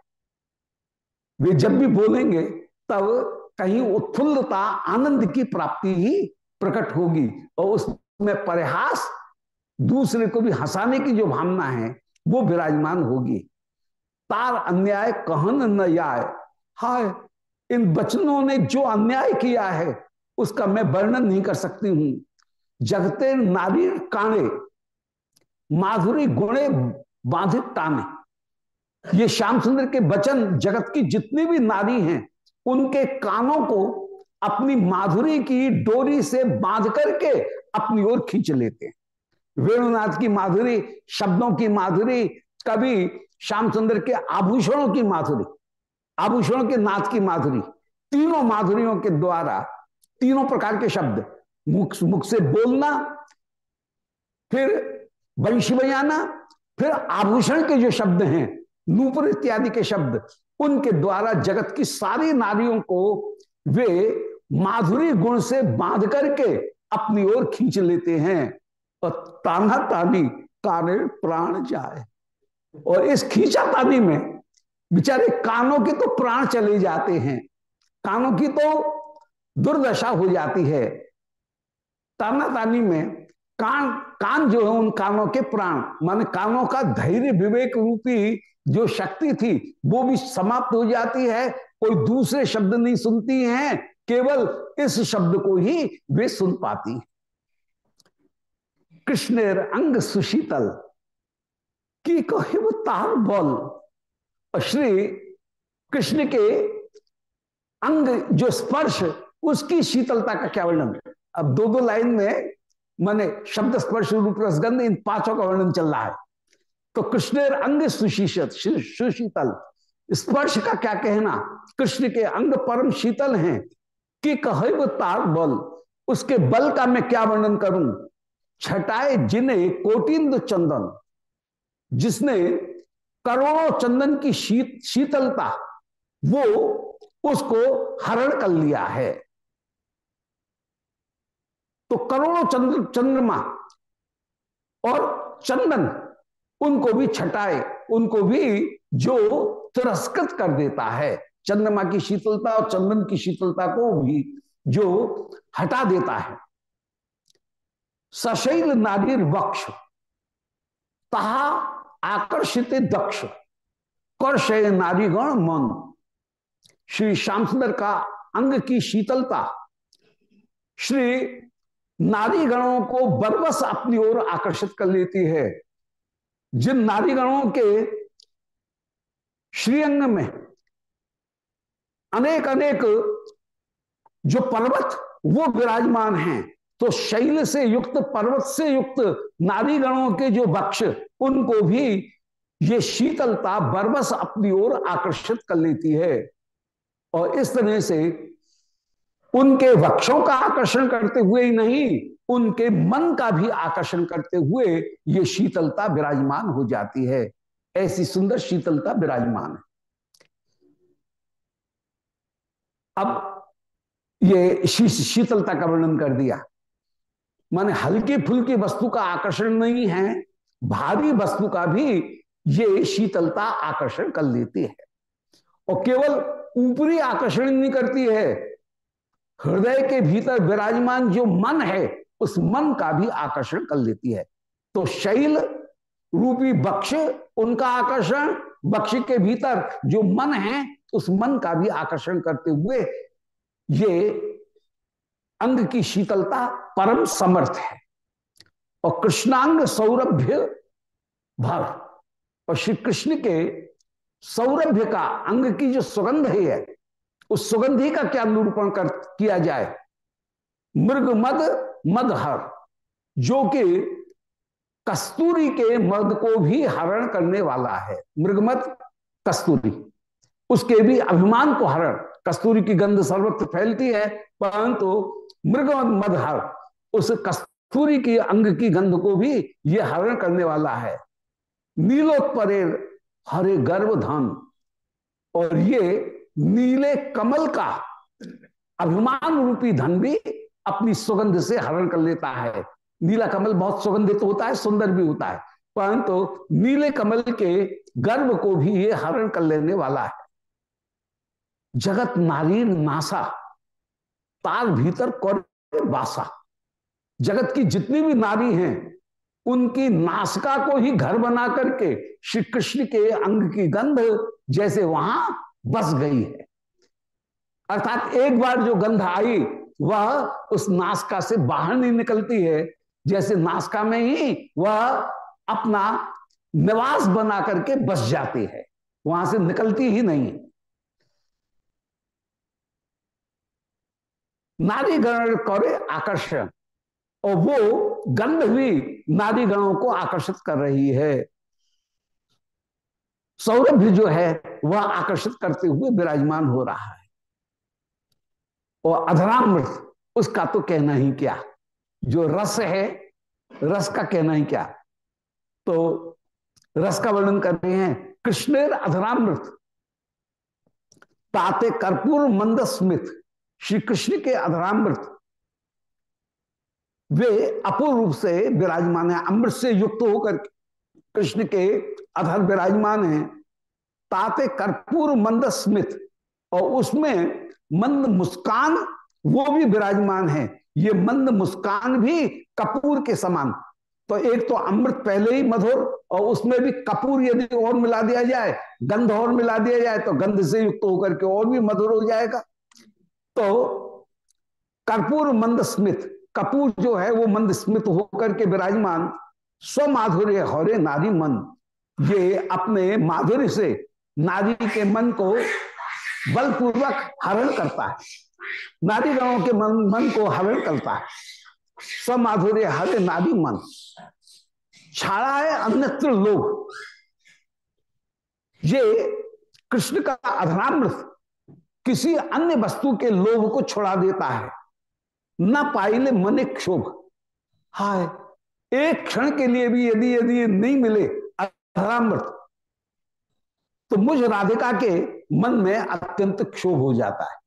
वे जब भी बोलेंगे, तब कहीं उत्फुल्लता, आनंद की प्राप्ति ही प्रकट होगी और उसमें परिहास दूसरे को भी हंसाने की जो भावना है, वो विराजमान होगी। तार अन्याय कहन न आए हाय, इन बचनों ने जो अन्याय किया है, उसका मैं वर्णन नहीं कर सकती हूँ। जगते नारी काणे माधुरी गुणे बाधित टाने ये श्याम सुंदर के वचन जगत की जितनी भी नारी हैं, उनके कानों को अपनी माधुरी की डोरी से बाँध करके अपनी ओर खींच लेते हैं। वेणुनाथ की माधुरी, शब्दों की माधुरी कभी श्याम सुंदर के आभूषणों की माधुरी, आभूषणों के नाथ की माधुरी, तीनों माधुरियों के द्वारा तीनों प्रकार के शब्द, मुख मुख से बोलना, फिर वंशी बजाना, फिर आभूषण के जो शब्द हैं, नूपुर इत्यादि के शब्द, उनके द्वारा जगत की सारी नारियों को वे माधुरी गुण से बाँध करके अपनी ओर खींच लेते हैं। और ताना तानी काने प्राण जाए। और इस खींचा तानी में बेचारे कानों के तो प्राण चले जाते हैं। कानों की तो दुर्दशा हो जाती है। ताना तानी में कान कान जो है उन कानों के प्राण, माने कानों का धैर्य विवेक रूपी जो शक्ति थी, वो भी समाप्त हो जाती है। कोई दूसरे शब्द नहीं सुनती हैं, केवल इस शब्द को ही वे सुन पाती कृष्णेर अंग सुशीतल। की वो तार बल? श्री कृष्ण के अंग जो स्पर्श, उसकी शीतलता का क्या वर्णन? अब दो दो लाइन में माने शब्द स्पर्श, रूप रसगंध इन पाँचों का वर्णन चल रहा है। तो कृष्ण अंग सुशीषत सुशीतल। स्पर्श का क्या कहना? कृष्ण के अंग परम शीतल हैं। कि कहे वो तार बल? उसके बल का मैं क्या वर्णन करूँ? छटाए जिन्हें कोटिंद चंदन, जिसने करोड़ों चंदन की शीत, शीतलता, वो उसको हरण कर लिया है। तो करोड़ों चंद्र चंद्रमा और चंदन उनको भी छटाए, उनको भी जो तिरस्कृत कर देता है, चंद्रमा की शीतलता और चंदन की शीतलता को भी जो हटा देता है। सशैल नारीर वक्ष, तहा आकर्षित दक्ष, कर्षय नारीगण मन। श्री श्याम सुंदर का अंग की शीतलता, श्री नारी गणों को बरबस अपनी ओर आकर्षित कर लेती है। जिन नारी गणों के श्रीअंग में अनेक अनेक जो पर्वत, वो विराजमान हैं। तो शैल से युक्त, पर्वत से युक्त नारी गणों के जो वक्ष, उनको भी ये शीतलता बरबस अपनी ओर आकर्षित कर लेती है। और इस तरह से उनके वक्षों का आकर्षण करते हुए ही नहीं, उनके मन का भी आकर्षण करते हुए ये शीतलता विराजमान हो जाती है। ऐसी सुंदर शीतलता विराजमान है। अब ये शीतलता का वर्णन कर दिया। माने हल्की फुल्की वस्तु का आकर्षण नहीं है, भारी वस्तु का भी ये शीतलता आकर्षण कर लेती है। और केवल ऊपरी आकर्षण नहीं करती है, हृदय के भीतर विराजमान जो मन है, उस मन का भी आकर्षण कर लेती है। तो शैल, रूपी बक्ष, उनका आकर्षण, बक्ष के भीतर जो मन है, उस मन का भी आकर्षण करते हुए ये अंग की शीतलता परम समर्थ है। और कृष्णांग सौरभ्य भर और श्री कृष्ण के सौरभ्य का अंग की जो सुगंध है, उस सुगंधी का क्या निरूपण कर, किया जाए? मृग मद मदहर, जो कि कस्तूरी के मद को भी हरण करने वाला है। मृगमद कस्तूरी। उसके भी अभिमान को हरण। कस्तूरी की गंध सर्वत्र फैलती है, परंतु मृगमद मदहर उस कस्तूरी की अंग की गंध को भी यह हरण करने वाला है। नीलोत्परे हरे गर्भ धन और ये नीले कमल का अभिमान रूपी धन भी अपनी सुगंध से हरण कर लेता है। नीला कमल बहुत सुगंधित होता है, सुंदर भी होता है, परंतु तो नीले कमल के गर्भ को भी ये हरण कर लेने वाला है। जगत नारी नासा, तार भीतर कौर बासा। जगत की जितनी भी नारी हैं, उनकी नासका को ही घर बना करके श्री कृष्ण के अंग की गंध जैसे वहाँ बस गई है। अर्थात एक बार जो गंध आई, वह उस नासका से बाहर नहीं निकलती है। जैसे नासका में ही वह अपना निवास बना करके बस जाती है। वहाँ से निकलती ही नहीं। नारी गण करे आकर्षण। और वो गंध भी नारी गणों को आकर्षित कर रही है। सौरभ जो है, वह आकर्षित करते हुए विराजमान हो रहा है। और अधरामृत, उसका तो कहना ही क्या? जो रस है, रस का कहना ही क्या? तो रस का वर्णन कर रहे हैं, कृष्णेर अधरामृत, ताते कर्पूर मंद स्मित श्री कृष्ण के अधरामृत। वे अपूर्व रूप से विराजमान है, अमृत से युक्त होकर कृष्ण के अधर विराजमान है, ताते कर्पूर मंद स्मित, और उसमें मंद मुस्कान, वो भी विराजमान है। ये मंद मुस्कान भी कपूर के समान। तो एक तो अमृत पहले ही मधुर, और उसमें भी कपूर यदि और मिला दिया जाए, गंध और मिला दिया जाए तो गंध से युक्त होकर के और भी मधुर हो जाएगा। तो कर्पूर मंद स्मित कपूर जो है वो मंद स्मित होकर के विराजमान, स्वमाधुर्य हौरे नारी मन। ये अपने माधुर्य से नारी के मन को बलपूर्वक हरण करता है। नारी गणों के मन मन को हरण करता है। स्वमाधुर्य हरे नारी मन। छाड़ा है अन्यत्र लोग ये कृष्ण का अधरामृत किसी अन्य वस्तु के लोभ को छुड़ा देता है। न पाइले मन क्षोभ। हाय, एक क्षण के लिए भी यदि यदि नहीं मिले अधरामृत तो मुझ राधिका के मन में अत्यंत क्षोभ हो जाता है।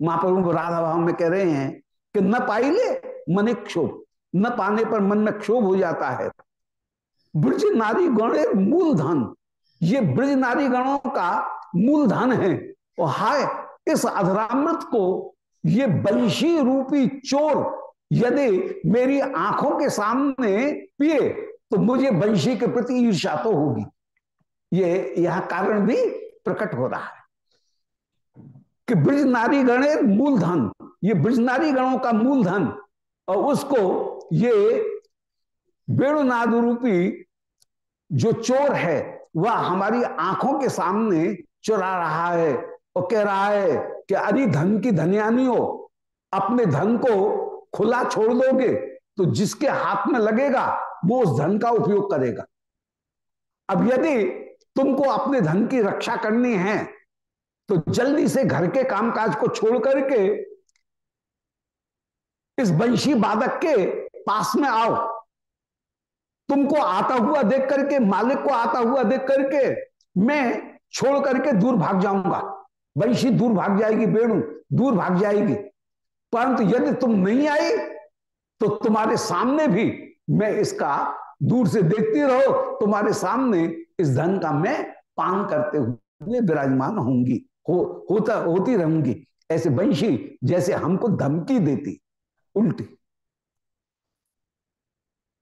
महाप्रभु राधा भाव में कह रहे हैं कि न पाइले मन क्षोभ, न पाने पर मन में क्षोभ हो जाता है। ब्रज नारी गण मूल धन ये ब्रज नारी गणों का मूल धन है। और हाय इस अधरामृत को ये बंशी रूपी चोर यदि मेरी आँखों के सामने पिए तो मुझे बंशी के प्रति ईर्षा तो होगी। ये, यह कारण भी प्रकट हो रहा है कि ब्रज नारी गणे मूलधन, ये ब्रज नारी गणों का मूलधन, और उसको ये वेणुनाद रूपी जो चोर है, वह हमारी आँखों के सामने चुरा रहा है। और कह रहा है कि अरे धन की धनियानी हो अपने धन को खुला छोड़ दोगे तो जिसके हाथ में लगेगा, वो उस धन का उपयोग करेगा। अब यदि तुमको अपने धन की रक्षा करनी है तो जल्दी से घर के कामकाज को छोड़ करके इस वंशी बाधक के पास में आओ। तुमको आता हुआ देख करके, मालिक को आता हुआ देख करके मैं छोड़ करके दूर भाग जाऊँगा। वंशी दूर भाग जाएगी बेणु, दूर भाग जाएगी। परंतु यदि तुम नहीं आई तो तुम्हारे सामने भी मैं इसका दूर से देखती रहो। तुम्हारे सामने इस धन का मैं पान करते हुए विराजमान होंगी हो, होता, होती रहूँगी। ऐसे वंशी जैसे हमको धमकी देती। उल्टी।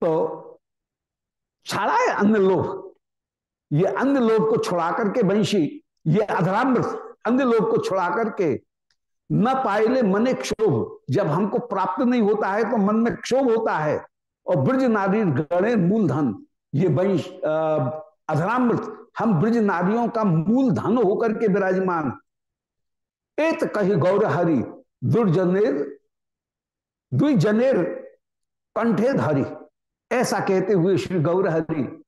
तो छाड़ा है अन्य लोभ ये अन्य लोभ को छुड़ा करके वंशी, ये अधरामृत अन्य लोभ को छुड़ा करके, न पाए मने क्षोभ। जब हमको प्राप्त नहीं होता है तो मन में क्षोभ होता है। और ब्रज नारी गणे मूलधन। ये वंश अधरामृत। हम ब्रज नारियों का मूल धन होकर के विराजमान। एत कही गौर हरि, दुर्जनेर, द्विजनेर कंठे धरी। ऐसा कहते हुए श्री गौर हरि,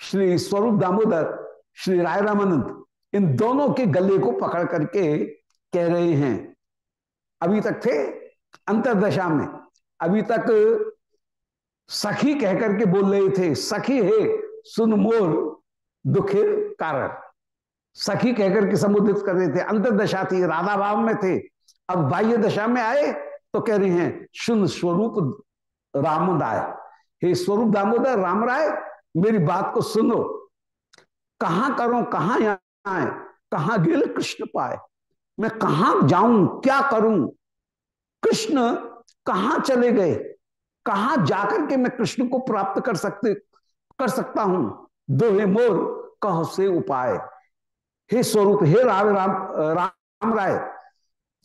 श्री स्वरूप दामोदर, श्री राय रामानंद इन दोनों के गले को पकड़ करके कह रहे हैं। अभी तक थे अंतरदशा में। अभी तक सखी कह करके बोल रहे थे, सखी है, सुन मोर दुखे कारण सखी कहकर के संबोधित कर रहे थे, अंतरदशा थी, राधा भाव में थे। अब बाह्य दशा में आए तो कह रहे हैं, सुन स्वरूप रामदाय हे स्वरूप दामोदर, राम राय, मेरी बात को सुनो। कहा करो, कहा आए कहा गिल कृष्ण पाए? मैं कहा जाऊँ? क्या करूँ? कृष्ण कहा चले गए? कहा जाकर के मैं कृष्ण को प्राप्त कर सकते, कर सकता हूँ? दोहे मोर कह से उपाय? हे स्वरूप, हे राम राम राम राय,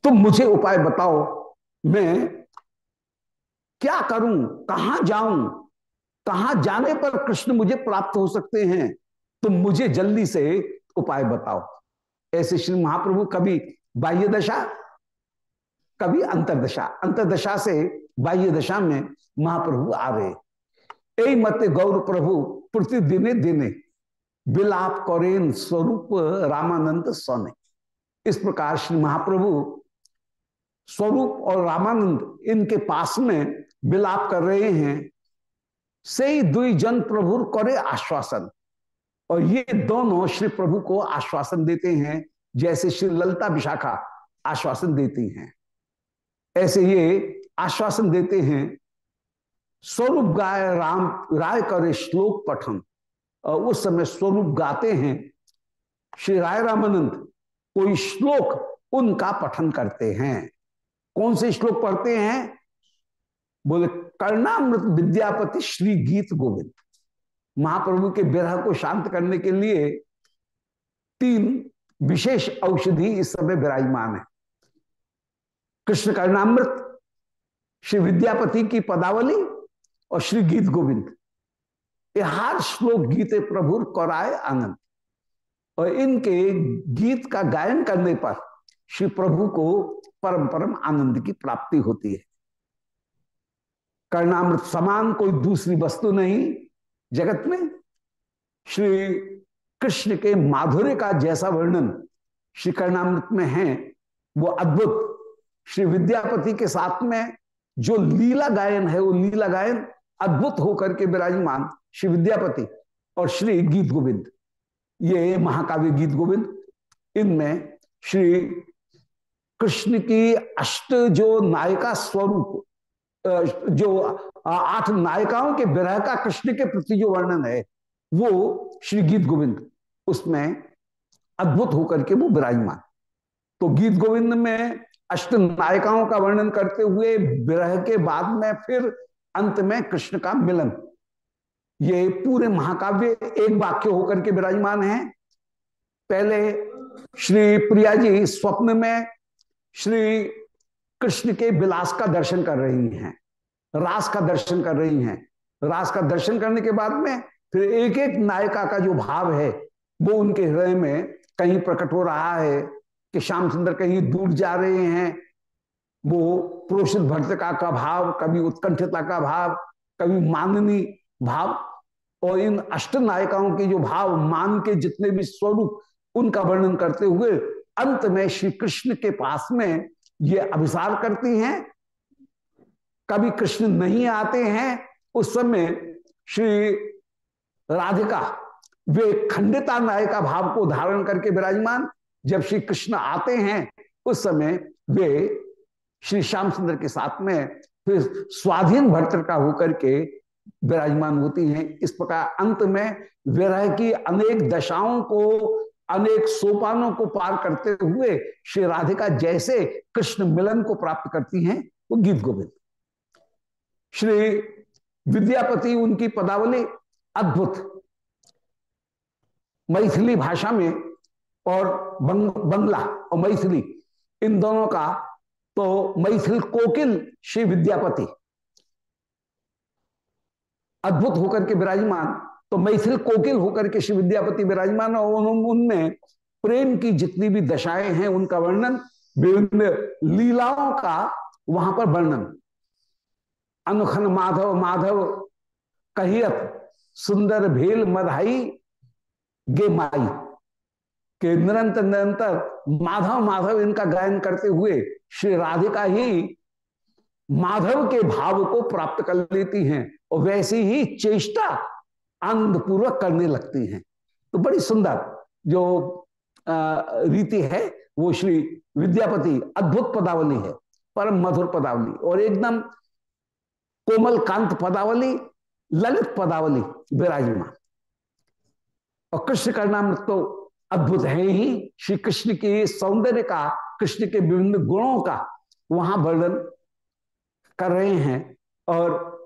तुम मुझे उपाय बताओ। मैं क्या करूँ? कहा जाऊँ? कहा जाने पर कृष्ण मुझे प्राप्त हो सकते हैं? तुम मुझे जल्दी से उपाय बताओ। ऐसे श्री महाप्रभु कभी बाह्य दशा, कभी अंतरदशा। अंतरदशा से बाह्य दशा में महाप्रभु आ रहे यही मत गौर प्रभु, प्रतिदिने दिने बिलाप करेन स्वरूप रामानंद सोने। इस प्रकार श्री महाप्रभु स्वरूप और रामानंद इनके पास में बिलाप कर रहे हैं। से दुई जन प्रभु करे आश्वासन। और ये दोनों श्री प्रभु को आश्वासन देते हैं, जैसे श्री ललता विशाखा आश्वासन देती हैं। ऐसे ये आश्वासन देते हैं, स्वरूप गाय राम, राय करे श्लोक पठन। और उस समय स्वरूप गाते हैं, श्री राय रामानंद, कोई श्लोक उनका पठन करते हैं। कौन से श्लोक पढ़ते हैं? बोले, कर्णामृत विद्यापति श्री गीत गोविंद। महाप्रभु के विरह को शांत करने के लिए तीन विशेष औषधि इस समय विराजमान है। कृष्ण कर्णामृत, श्री विद्यापति की पदावली और श्री गीत गोविंद। ये हर श्लोक गीते प्रभु कराए आनंद। और इनके गीत का गायन करने पर श्री प्रभु को परम परम आनंद की प्राप्ति होती है। कर्णामृत समान कोई दूसरी वस्तु नहीं जगत में श्री कृष्ण के माधुर्य का जैसा वर्णन श्री कर्णामृत में है, वो अद्भुत। श्री विद्यापति के साथ में जो लीला गायन है, वो लीला गायन अद्भुत होकर के विराजमान श्री विद्यापति और श्री गीत गोविंद। ये महाकाव्य गीत गोविंद। इनमें श्री कृष्ण की अष्ट जो नायिका स्वरूप जो आठ नायिकाओं के विरह का कृष्ण के प्रति जो वर्णन है, वो श्री गीत गोविंद, उसमें अद्भुत होकर के वो विराजमान। तो गीत गोविंद में अष्ट नायिकाओं का वर्णन करते हुए विरह के बाद में फिर अंत में कृष्ण का मिलन। ये पूरे महाकाव्य एक वाक्य होकर के विराजमान है। पहले श्री प्रिया जी स्वप्न में श्री कृष्ण के विलास का दर्शन कर रही हैं, रास का दर्शन कर रही हैं। रास का दर्शन करने के बाद में फिर एक एक नायिका का जो भाव है, वो उनके हृदय में कहीं प्रकट हो रहा है कि श्याम सुंदर कहीं दूर जा रहे हैं। वो प्रोषित भर्तिका का भाव, कभी उत्कंठता का भाव, कभी माननी भाव और इन अष्ट नायिकाओं के जो भाव, मान के जितने भी स्वरूप उनका वर्णन करते हुए अंत में श्री कृष्ण के पास में ये अभिसार करती हैं। कभी कृष्ण नहीं आते हैं। उस समय श्री राधिका, वे खंडिता नायिका भाव को धारण करके विराजमान, जब श्री कृष्ण आते हैं, उस समय वे श्री श्याम सुंदर के साथ में फिर स्वाधीन का होकर के विराजमान होती हैं। इस प्रकार अंत में विरह की अनेक दशाओं को अनेक सोपानों को पार करते हुए श्री राधिका जैसे कृष्ण मिलन को प्राप्त करती हैं वो गीत गोविंद। श्री विद्यापति उनकी पदावली अद्भुत मैथिली भाषा में और बंग, बंगला और मैथिली इन दोनों का तो मैथिल कोकिल श्री विद्यापति अद्भुत होकर के विराजमान। तो मैथिल कोकिल होकर के श्री विद्यापति विराजमान और उनमें प्रेम की जितनी भी दशाएँ हैं, उनका वर्णन, विभिन्न लीलाओं का वहाँ पर वर्णन। अनुखन माधव माधव कहियत, सुंदर भेल मधाई गे माई। के निरंतर निरंतर माधव माधव इनका गायन करते हुए श्री राधिका ही माधव के भाव को प्राप्त कर लेती हैं और वैसी ही चेष्टा आनंद पूर्वक करने लगती हैं। तो बड़ी सुंदर जो रीति है, वो श्री विद्यापति अद्भुत पदावली है, परम मधुर पदावली और एकदम कोमल कांत पदावली, ललित पदावली, विराजमान। और कृष्ण का नाम तो अद्भुत है ही। श्री कृष्ण के सौंदर्य का, कृष्ण के विभिन्न गुणों का वहाँ वर्णन कर रहे हैं और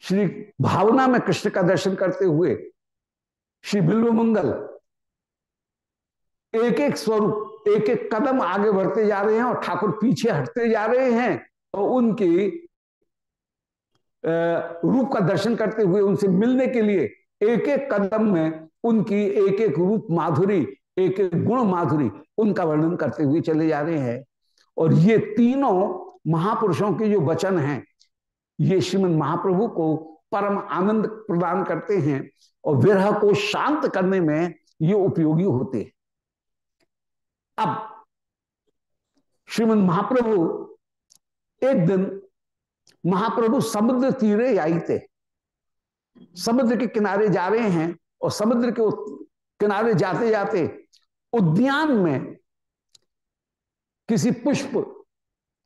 श्री भावना में कृष्ण का दर्शन करते हुए श्री बिल्व मंगल एक एक स्वरूप एक एक कदम आगे बढ़ते जा रहे हैं और ठाकुर पीछे हटते जा रहे हैं और उनकी रूप का दर्शन करते हुए उनसे मिलने के लिए एक एक कदम में उनकी एक एक रूप माधुरी एक एक गुण माधुरी उनका वर्णन करते हुए चले जा रहे हैं। और ये तीनों महापुरुषों के जो वचन हैं ये श्रीमद महाप्रभु को परम आनंद प्रदान करते हैं और विरह को शांत करने में ये उपयोगी होते हैं। अब श्रीमद महाप्रभु एक दिन महाप्रभु समुद्र तीरे आई थे समुद्र के किनारे जा रहे हैं और समुद्र के किनारे जाते जाते उद्यान में किसी पुष्प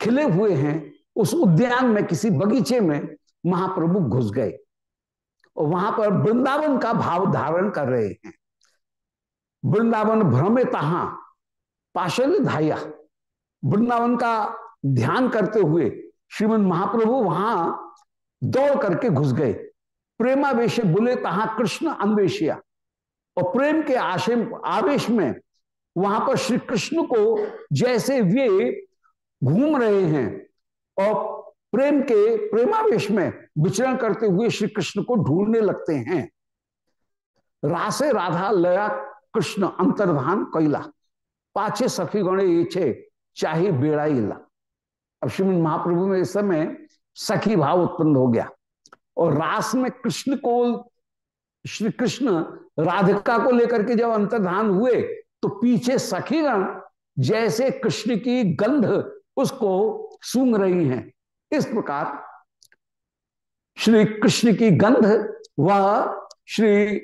खिले हुए हैं उस उद्यान में, किसी बगीचे में महाप्रभु घुस गए और वहाँ पर वृंदावन का भाव धारण कर रहे हैं। वृंदावन भ्रमे तहा पाशल धाया। वृंदावन का ध्यान करते हुए श्रीमद महाप्रभु वहाँ दौड़ करके घुस गए। प्रेमावेश बुले तहा कृष्ण अन्वेशिया और प्रेम के आशय आवेश में वहाँ पर श्री कृष्ण को जैसे वे घूम रहे हैं और प्रेम के, प्रेमावेश में विचरण करते हुए श्री कृष्ण को ढूँढने लगते हैं। रासे राधा लया कृष्ण अंतर्धान कैला। पाछे सखी गणे ये चाहे बेड़ा अब श्रीमद महाप्रभु में इस समय सखी भाव उत्पन्न हो गया। और रास में कृष्ण को, श्री कृष्ण राधिका को लेकर के जब अंतर्धान हुए तो पीछे सखीगण जैसे कृष्ण की गंध उसको सूंघ रही हैं। इस प्रकार श्री कृष्ण की गंध वह श्री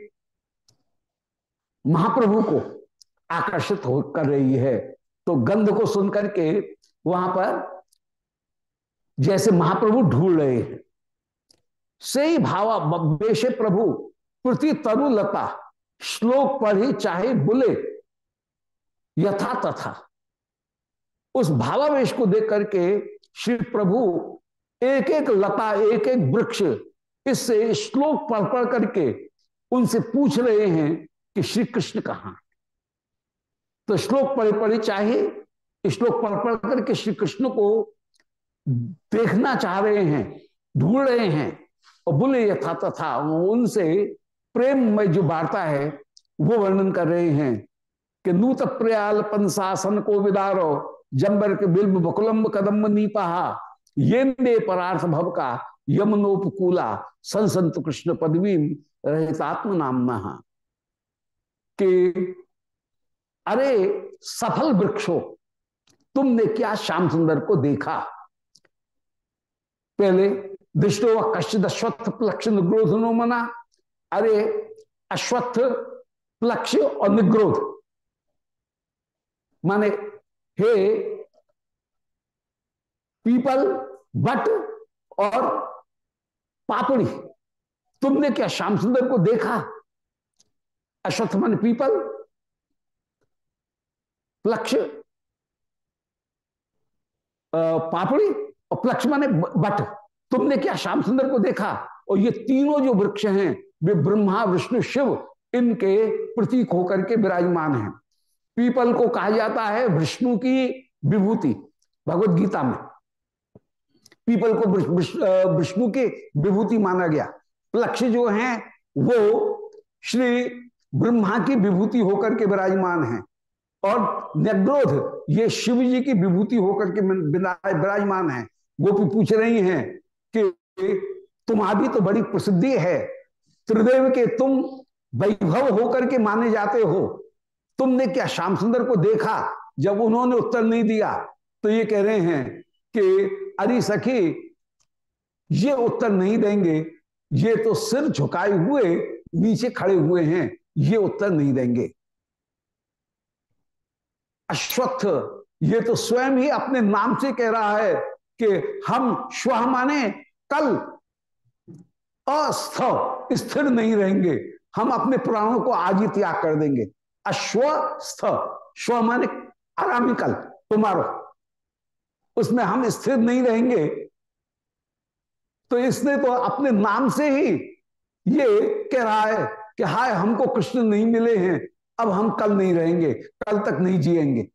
महाप्रभु को आकर्षित हो कर रही है। तो गंध को सुनकर के वहाँ पर जैसे महाप्रभु ढूंढ रहे हैं। से ही भावा बेशे प्रभु, प्रति तरुलता श्लोक पढ़ी चाहे बुले, यथा तथा। उस भावावेश को देख करके श्री प्रभु एक एक लता एक एक वृक्ष इससे श्लोक पढ़ पढ़ करके उनसे पूछ रहे हैं कि श्री कृष्ण कहा तो श्लोक पढ़े पढ़े चाहे श्लोक पढ़ पढ़ करके श्री कृष्ण को देखना चाह रहे हैं, ढूंढ रहे हैं और बोले, यथा तथा, उनसे प्रेम में जो वार्ता है, वो वर्णन कर रहे हैं कि नूत प्रयाल पंसासन को विदारो जम्बर के बिल्ब बकुलम्ब कदम्ब नीपा ये परार्थ भव का यमनोपकूला संसंत कृष्ण पदवी रहतात्म नाम के अरे सफल वृक्षो, तुमने क्या श्याम सुंदर को देखा? पहले दृष्टो व कश्चित अश्वत्थ प्लक्ष निग्रोध नो मना। अरे अश्वत्थ प्लक्ष और निग्रोध। माने हे पीपल, बट और पापड़ी। तुमने क्या श्याम सुंदर को देखा? अश्वत्थ मन पीपल, प्लक्ष पापड़ी और प्लक्ष माने बट। तुमने क्या श्याम सुंदर को देखा? और ये तीनों जो वृक्ष हैं, वे ब्रह्मा, विष्णु, शिव, इनके प्रतीक होकर के विराजमान हैं। पीपल को कहा जाता है विष्णु की विभूति, भगवत गीता में। पीपल को विष्णु की विभूति माना गया। प्लक्ष जो है, वो श्री ब्रह्मा की विभूति होकर के विराजमान है और नग्रोध ये शिव जी की विभूति होकर के विराजमान है। गोपी पूछ रही हैं कि तुम्हारी तो बड़ी प्रसिद्धि है, त्रिदेव के तुम वैभव होकर के माने जाते हो। तुमने क्या श्याम सुंदर को देखा जब उन्होंने उत्तर नहीं दिया? तो ये कह रहे हैं कि, अरे सखी, ये उत्तर नहीं देंगे। ये तो सिर झुकाए हुए नीचे खड़े हुए हैं। ये उत्तर नहीं देंगे। अश्वत्थ, ये तो स्वयं ही अपने नाम से कह रहा है कि हम स्व माने, कल अस्थ, स्थिर नहीं रहेंगे। हम अपने प्राणों को आज ही त्याग कर देंगे। अश्वस्थ। स्व माने आगामी कल तुम्हारो। उसमें हम स्थिर नहीं रहेंगे। तो इसने तो अपने नाम से ही ये कह रहा है कि हाय, हमको कृष्ण नहीं मिले हैं, अब हम कल नहीं रहेंगे, कल तक नहीं जिएँगे।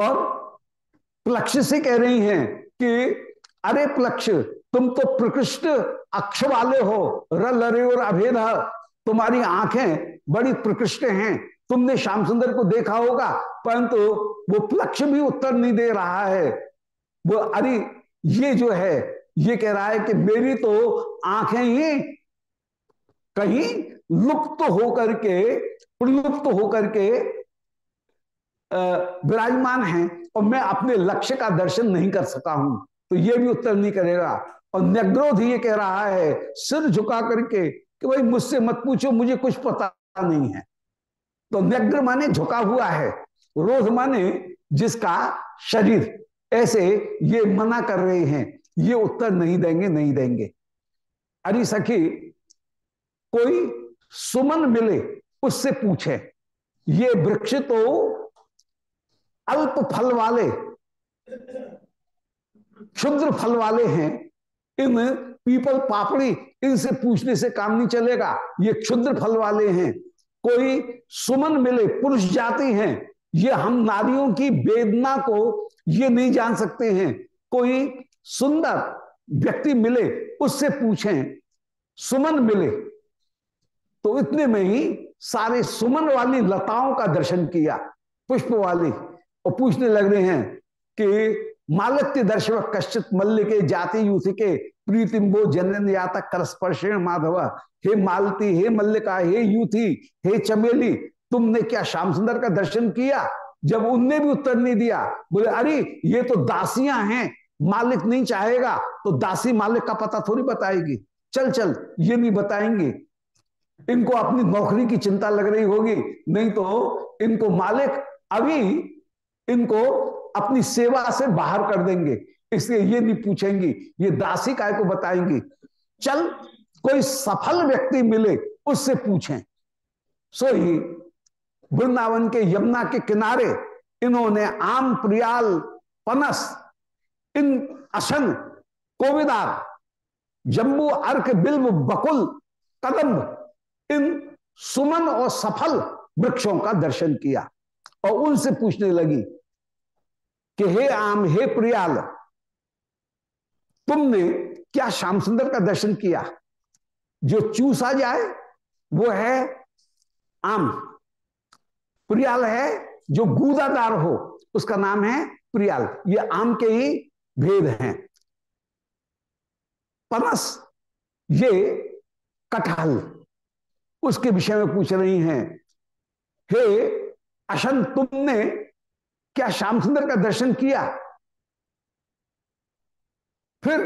और प्लक्ष से कह रही हैं कि, अरे प्लक्ष, तुम तो प्रकृष्ट अक्ष वाले हो रल अरे और अभेद, तुम्हारी आँखें बड़ी प्रकृष्ट हैं। तुमने श्याम सुंदर को देखा होगा, परंतु तो वो प्लक्ष भी उत्तर नहीं दे रहा है। वो अरे, ये जो है, ये कह रहा है कि मेरी तो आँखें ही कहीं लुप्त तो होकर के, प्रलुप्त तो होकर के विराजमान हैं और मैं अपने लक्ष्य का दर्शन नहीं कर सका हूँ। तो ये भी उत्तर नहीं करेगा। और नग्रोध ये कह रहा है, सिर झुका करके कि भाई मुझसे मत पूछो, मुझे कुछ पता नहीं है। तो नग्र माने झुका हुआ है, रोध माने जिसका शरीर। ऐसे ये मना कर रहे हैं, ये उत्तर नहीं देंगे नहीं देंगे। अरे सखी, कोई सुमन मिले, उससे पूछे, ये वृक्ष तो अल्प फल वाले, क्षुद्र फल वाले हैं, इन पीपल पापड़ी इनसे पूछने से काम नहीं चलेगा। ये क्षुद्र फल वाले हैं। कोई सुमन मिले, पुरुष जाति हैं, ये हम नारियों की वेदना को ये नहीं जान सकते हैं। कोई सुंदर व्यक्ति मिले, उससे पूछें, सुमन मिले तो इतने में ही सारे सुमन वाली लताओं का दर्शन किया, पुष्प वाली, और पूछने लग रहे हैं कि मालत्य दर्शव कश्चित मल्ल के जाति युति के प्रीतिम्बो जनन यातक करस्पर्शेण माधव। हे मालती, हे मल्लिका, हे यूथी, हे चमेली, तुमने क्या श्याम सुंदर का दर्शन किया? जब उनने भी उत्तर नहीं दिया, बोले, अरे, ये तो दासियाँ हैं, मालिक नहीं चाहेगा तो दासी मालिक का पता थोड़ी बताएगी। चल चल, ये नहीं बताएँगे। इनको अपनी नौकरी की चिंता लग रही होगी, नहीं तो इनको मालिक अभी इनको अपनी सेवा से बाहर कर देंगे। इसलिए ये नहीं पूछेंगी, ये दासी काय को बताएँगी? चल, कोई सफल व्यक्ति मिले, उससे पूछें। सो ही वृंदावन के यमुना के किनारे इन्होंने आम प्रियाल, पनस, इन असन, कोविदार, जम्बू अर्क बिल्ब बकुल, कदम्ब, इन सुमन और सफल वृक्षों का दर्शन किया। और उनसे पूछने लगी कि हे आम, हे प्रियाल तुमने क्या श्याम सुंदर का दर्शन किया? जो चूसा जाए, वो है आम। प्रियाल है जो गूदादार हो, उसका नाम है प्रियाल। ये आम के ही भेद हैं। पनस, ये कटहल। उसके विषय में पूछ रही हैं। हे अशन, तुमने क्या श्याम सुंदर का दर्शन किया? फिर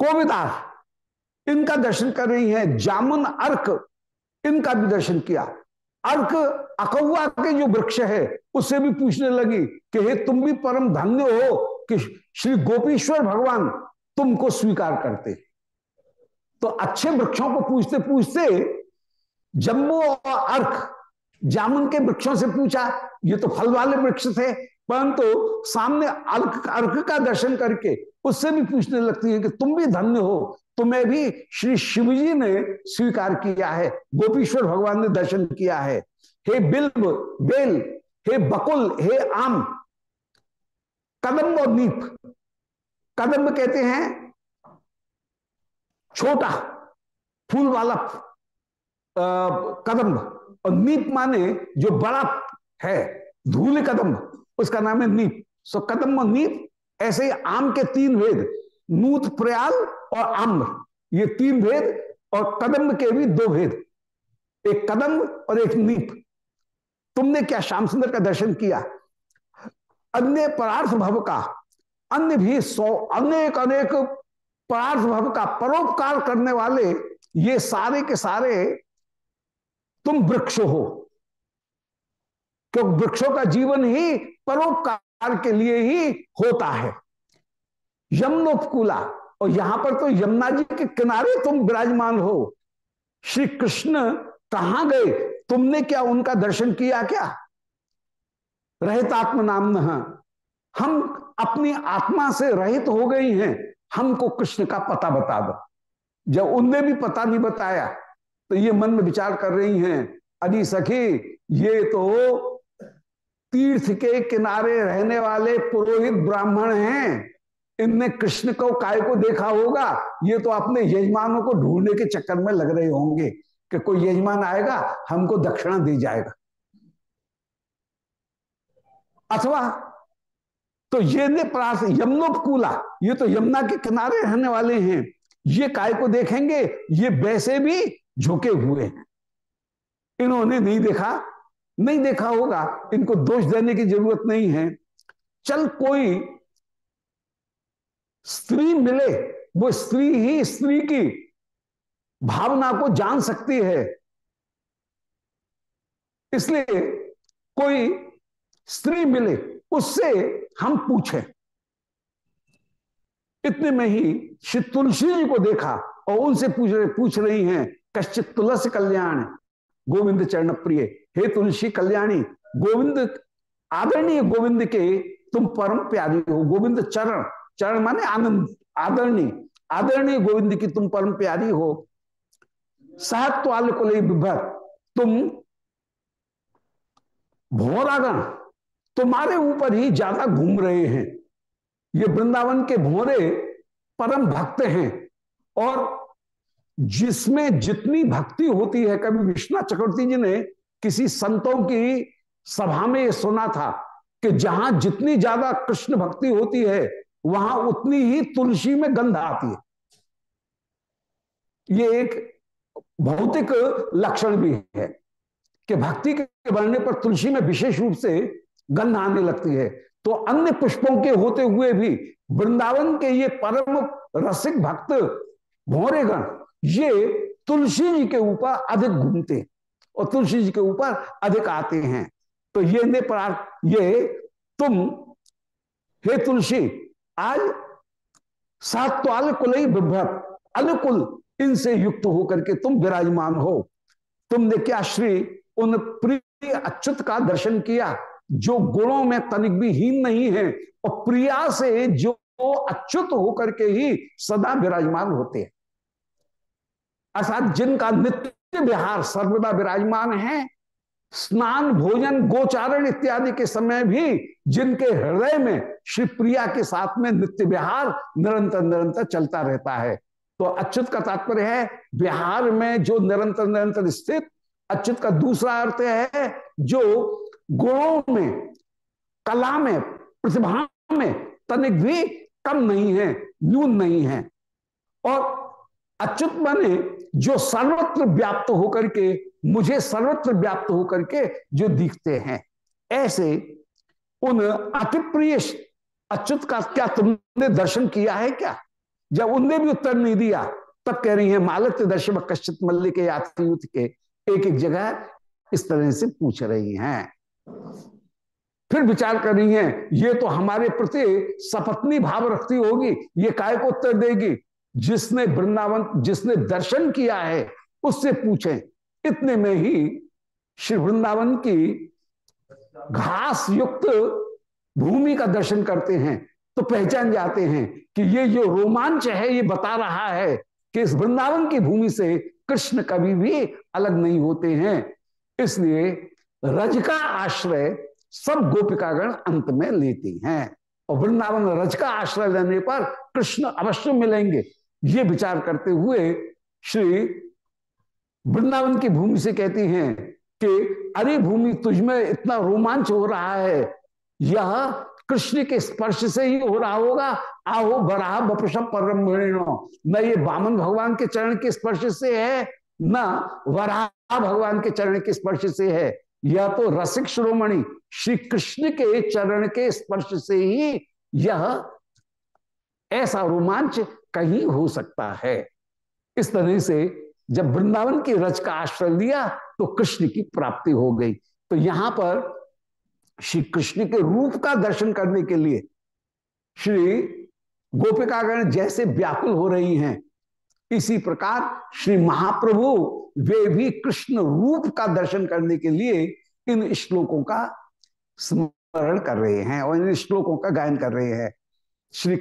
कोविदार इनका दर्शन कर रही हैं, जामुन अर्क इनका भी दर्शन किया। अर्क अकौआ के जो वृक्ष है, उससे भी पूछने लगी कि हे, तुम भी परम धन्य हो कि श्री गोपीश्वर भगवान तुमको स्वीकार करते। तो अच्छे वृक्षों को पूछते पूछते जम्बो और अर्क जामुन के वृक्षों से पूछा, ये तो फल वाले वृक्ष थे परंतु तो सामने अर्क अर्क का दर्शन करके उससे भी पूछने लगती है कि तुम भी धन्य हो, तुम्हें भी श्री शिव जी ने स्वीकार किया है, गोपीश्वर भगवान ने दर्शन किया है। हे बिल्ब, बेल, हे बकुल, हे आम कदम और नीप। कदम कहते हैं छोटा फूल वाला कदम और नीप माने जो बड़ा है, धूल कदम उसका नाम है नीप। सो कदम नीप, ऐसे ही आम के तीन भेद, नूत, प्रयाल और आम्र। ये तीन भेद और कदम के भी दो भेद। एक कदम और एक नीप। तुमने क्या श्याम सुंदर का दर्शन किया? अन्य परार्थ भव का, अन्य भी सौ, अनेक अनेक परार्थ भव का परोपकार करने वाले ये सारे के सारे तुम वृक्ष हो। क्योंकि वृक्षों का जीवन ही परोपकार के लिए ही होता है। यमुनोपकूला, और यहाँ पर तो यमुना जी के किनारे तुम विराजमान हो। श्री कृष्ण कहाँ गए? तुमने क्या उनका दर्शन किया क्या? रहित आत्म नाम हम अपनी आत्मा से रहित हो गई हैं। हमको कृष्ण का पता बता दो। जब उनने भी पता नहीं बताया तो ये मन में विचार कर रही हैं अरे सखी, ये तो तीर्थ के किनारे रहने वाले पुरोहित ब्राह्मण हैं। इनने कृष्ण को, काय को देखा होगा? ये तो अपने यजमानों को ढूँढने के चक्कर में लग रहे होंगे कि कोई यजमान आएगा, हमको दक्षिणा दी जाएगा। अथवा तो ये ने प्रार्थ यमुनोपकूला, ये तो यमुना के किनारे रहने वाले हैं। ये काय को देखेंगे? ये वैसे भी झुके हुए हैं। इन्होंने नहीं देखा नहीं देखा होगा। इनको दोष देने की ज़रूरत नहीं है। चल कोई स्त्री मिले, वो स्त्री ही स्त्री की भावना को जान सकती है। इसलिए कोई स्त्री मिले, उससे हम पूछें। इतने में ही श्री तुलसी जी को देखा और उनसे पूछ रहे पूछ रही हैं, कश्चित तुलस कल्याण, गोविंद चरण प्रिय हे तुलसी कल्याणी, गोविंद, आदरणीय गोविंद के तुम परम प्यारी हो। गोविंद चरण चरण माने आनंद आदरणीय आदरणीय गोविंद की तुम परम प्यारी हो। सहत्वाल को ले विभर, तुम भोरागण, तुम्हारे ऊपर ही ज़्यादा घूम रहे हैं। ये वृंदावन के भोरे परम भक्त हैं और जिसमें जितनी भक्ति होती है, कभी विश्वनाथ चक्रवर्ती जी ने किसी संतों की सभा में सुना था कि जहाँ जितनी ज़्यादा कृष्ण भक्ति होती है, वहाँ उतनी ही तुलसी में गंध आती है। ये एक भौतिक लक्षण भी है कि भक्ति के बढ़ने पर तुलसी में विशेष रूप से गंध आने लगती है। तो अन्य पुष्पों के होते हुए भी वृंदावन के ये परम रसिक भक्त भोरेगण, ये तुलसी जी के ऊपर अधिक घूमते और तुलसी जी के ऊपर अधिक आते हैं। तो ये ने ये तुम, हे तुलसी, आज सात्वाल कुल विभ्रत, अनुकुल इनसे युक्त होकर के तुम विराजमान हो। तुमने क्या श्री उन प्रिय अच्युत का दर्शन किया, जो गुणों में तनिक भी हीन नहीं है, और प्रिया से जो अच्युत होकर के ही सदा विराजमान होते हैं। अर्थात जिनका नित्य विहार सर्वदा विराजमान है। स्नान, भोजन, गोचारण इत्यादि के समय भी जिनके हृदय में श्री प्रिया के साथ में नित्य विहार निरंतर निरंतर चलता रहता है। तो अच्युत का तात्पर्य है, बिहार में जो निरंतर निरंतर स्थित, अच्युत का दूसरा अर्थ है जो गुणों में, कला में, प्रतिभा में तनिक भी कम नहीं है, न्यून नहीं है। और अच्युत माने जो सर्वत्र व्याप्त होकर के, मुझे सर्वत्र व्याप्त होकर के जो दिखते हैं। ऐसे उन अति प्रिय अच्युत का क्या तुमने दर्शन किया है क्या? जब उनने भी उत्तर नहीं दिया, तब कह रही है, मालक दर्शन कश्चित मल्ल के यात्री के एक एक जगह इस तरह से पूछ रही हैं। फिर विचार कर रही हैं, ये तो हमारे प्रति सपत्नी भाव रखती होगी, ये काय को उत्तर देगी? जिसने वृंदावन, जिसने दर्शन किया है, उससे पूछें। इतने में ही श्री वृंदावन की घास युक्त भूमि का दर्शन करते हैं तो पहचान जाते हैं कि ये जो रोमांच है, ये बता रहा है कि इस वृंदावन की भूमि से कृष्ण कभी भी अलग नहीं होते हैं। इसलिए रज का आश्रय सब गोपिकागण अंत में लेती हैं। और वृंदावन रज का आश्रय लेने पर कृष्ण अवश्य मिलेंगे। ये विचार करते हुए श्री वृंदावन की भूमि से कहती हैं कि, अरे भूमि तुझमें इतना रोमांच हो रहा है। यह कृष्ण के स्पर्श से ही हो रहा होगा। आहो, बराह बपुषम परम न ये बामन भगवान के चरण के स्पर्श से है, न वराह भगवान के चरण के स्पर्श से है। यह तो रसिक श्रोमणि श्री कृष्ण के चरण के स्पर्श से ही यह ऐसा रोमांच कहीं हो सकता है। इस तरह से जब वृंदावन की रच का आश्रय लिया तो कृष्ण की प्राप्ति हो गई। तो यहाँ पर श्री कृष्ण के रूप का दर्शन करने के लिए श्री गोपिकागण जैसे व्याकुल हो रही हैं। इसी प्रकार श्री महाप्रभु, वे भी कृष्ण रूप का दर्शन करने के लिए इन श्लोकों का स्मरण कर रहे हैं और इन श्लोकों का गायन कर रहे हैं। श्री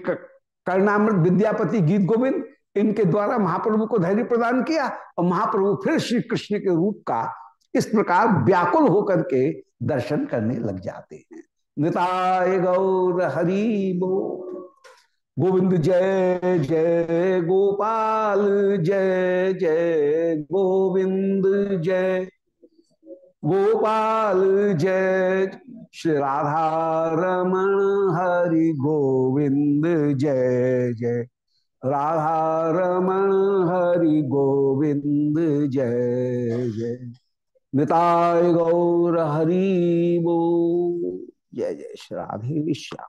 कर्णामृत विद्यापति गीत गोविंद इनके द्वारा महाप्रभु को धैर्य प्रदान किया और महाप्रभु फिर श्री कृष्ण के रूप का इस प्रकार व्याकुल होकर के दर्शन करने लग जाते हैं। निताय गौर हरि गोविंद जय जय गोपाल, जय जय गोविंद, जय गोपाल, जय श्री राधा रमण हरि गोविंद, जय जय। राधा रमण हरि गोविंद, जय जय। निताय गौर हरि बो जय जय। श्री राधे विश्या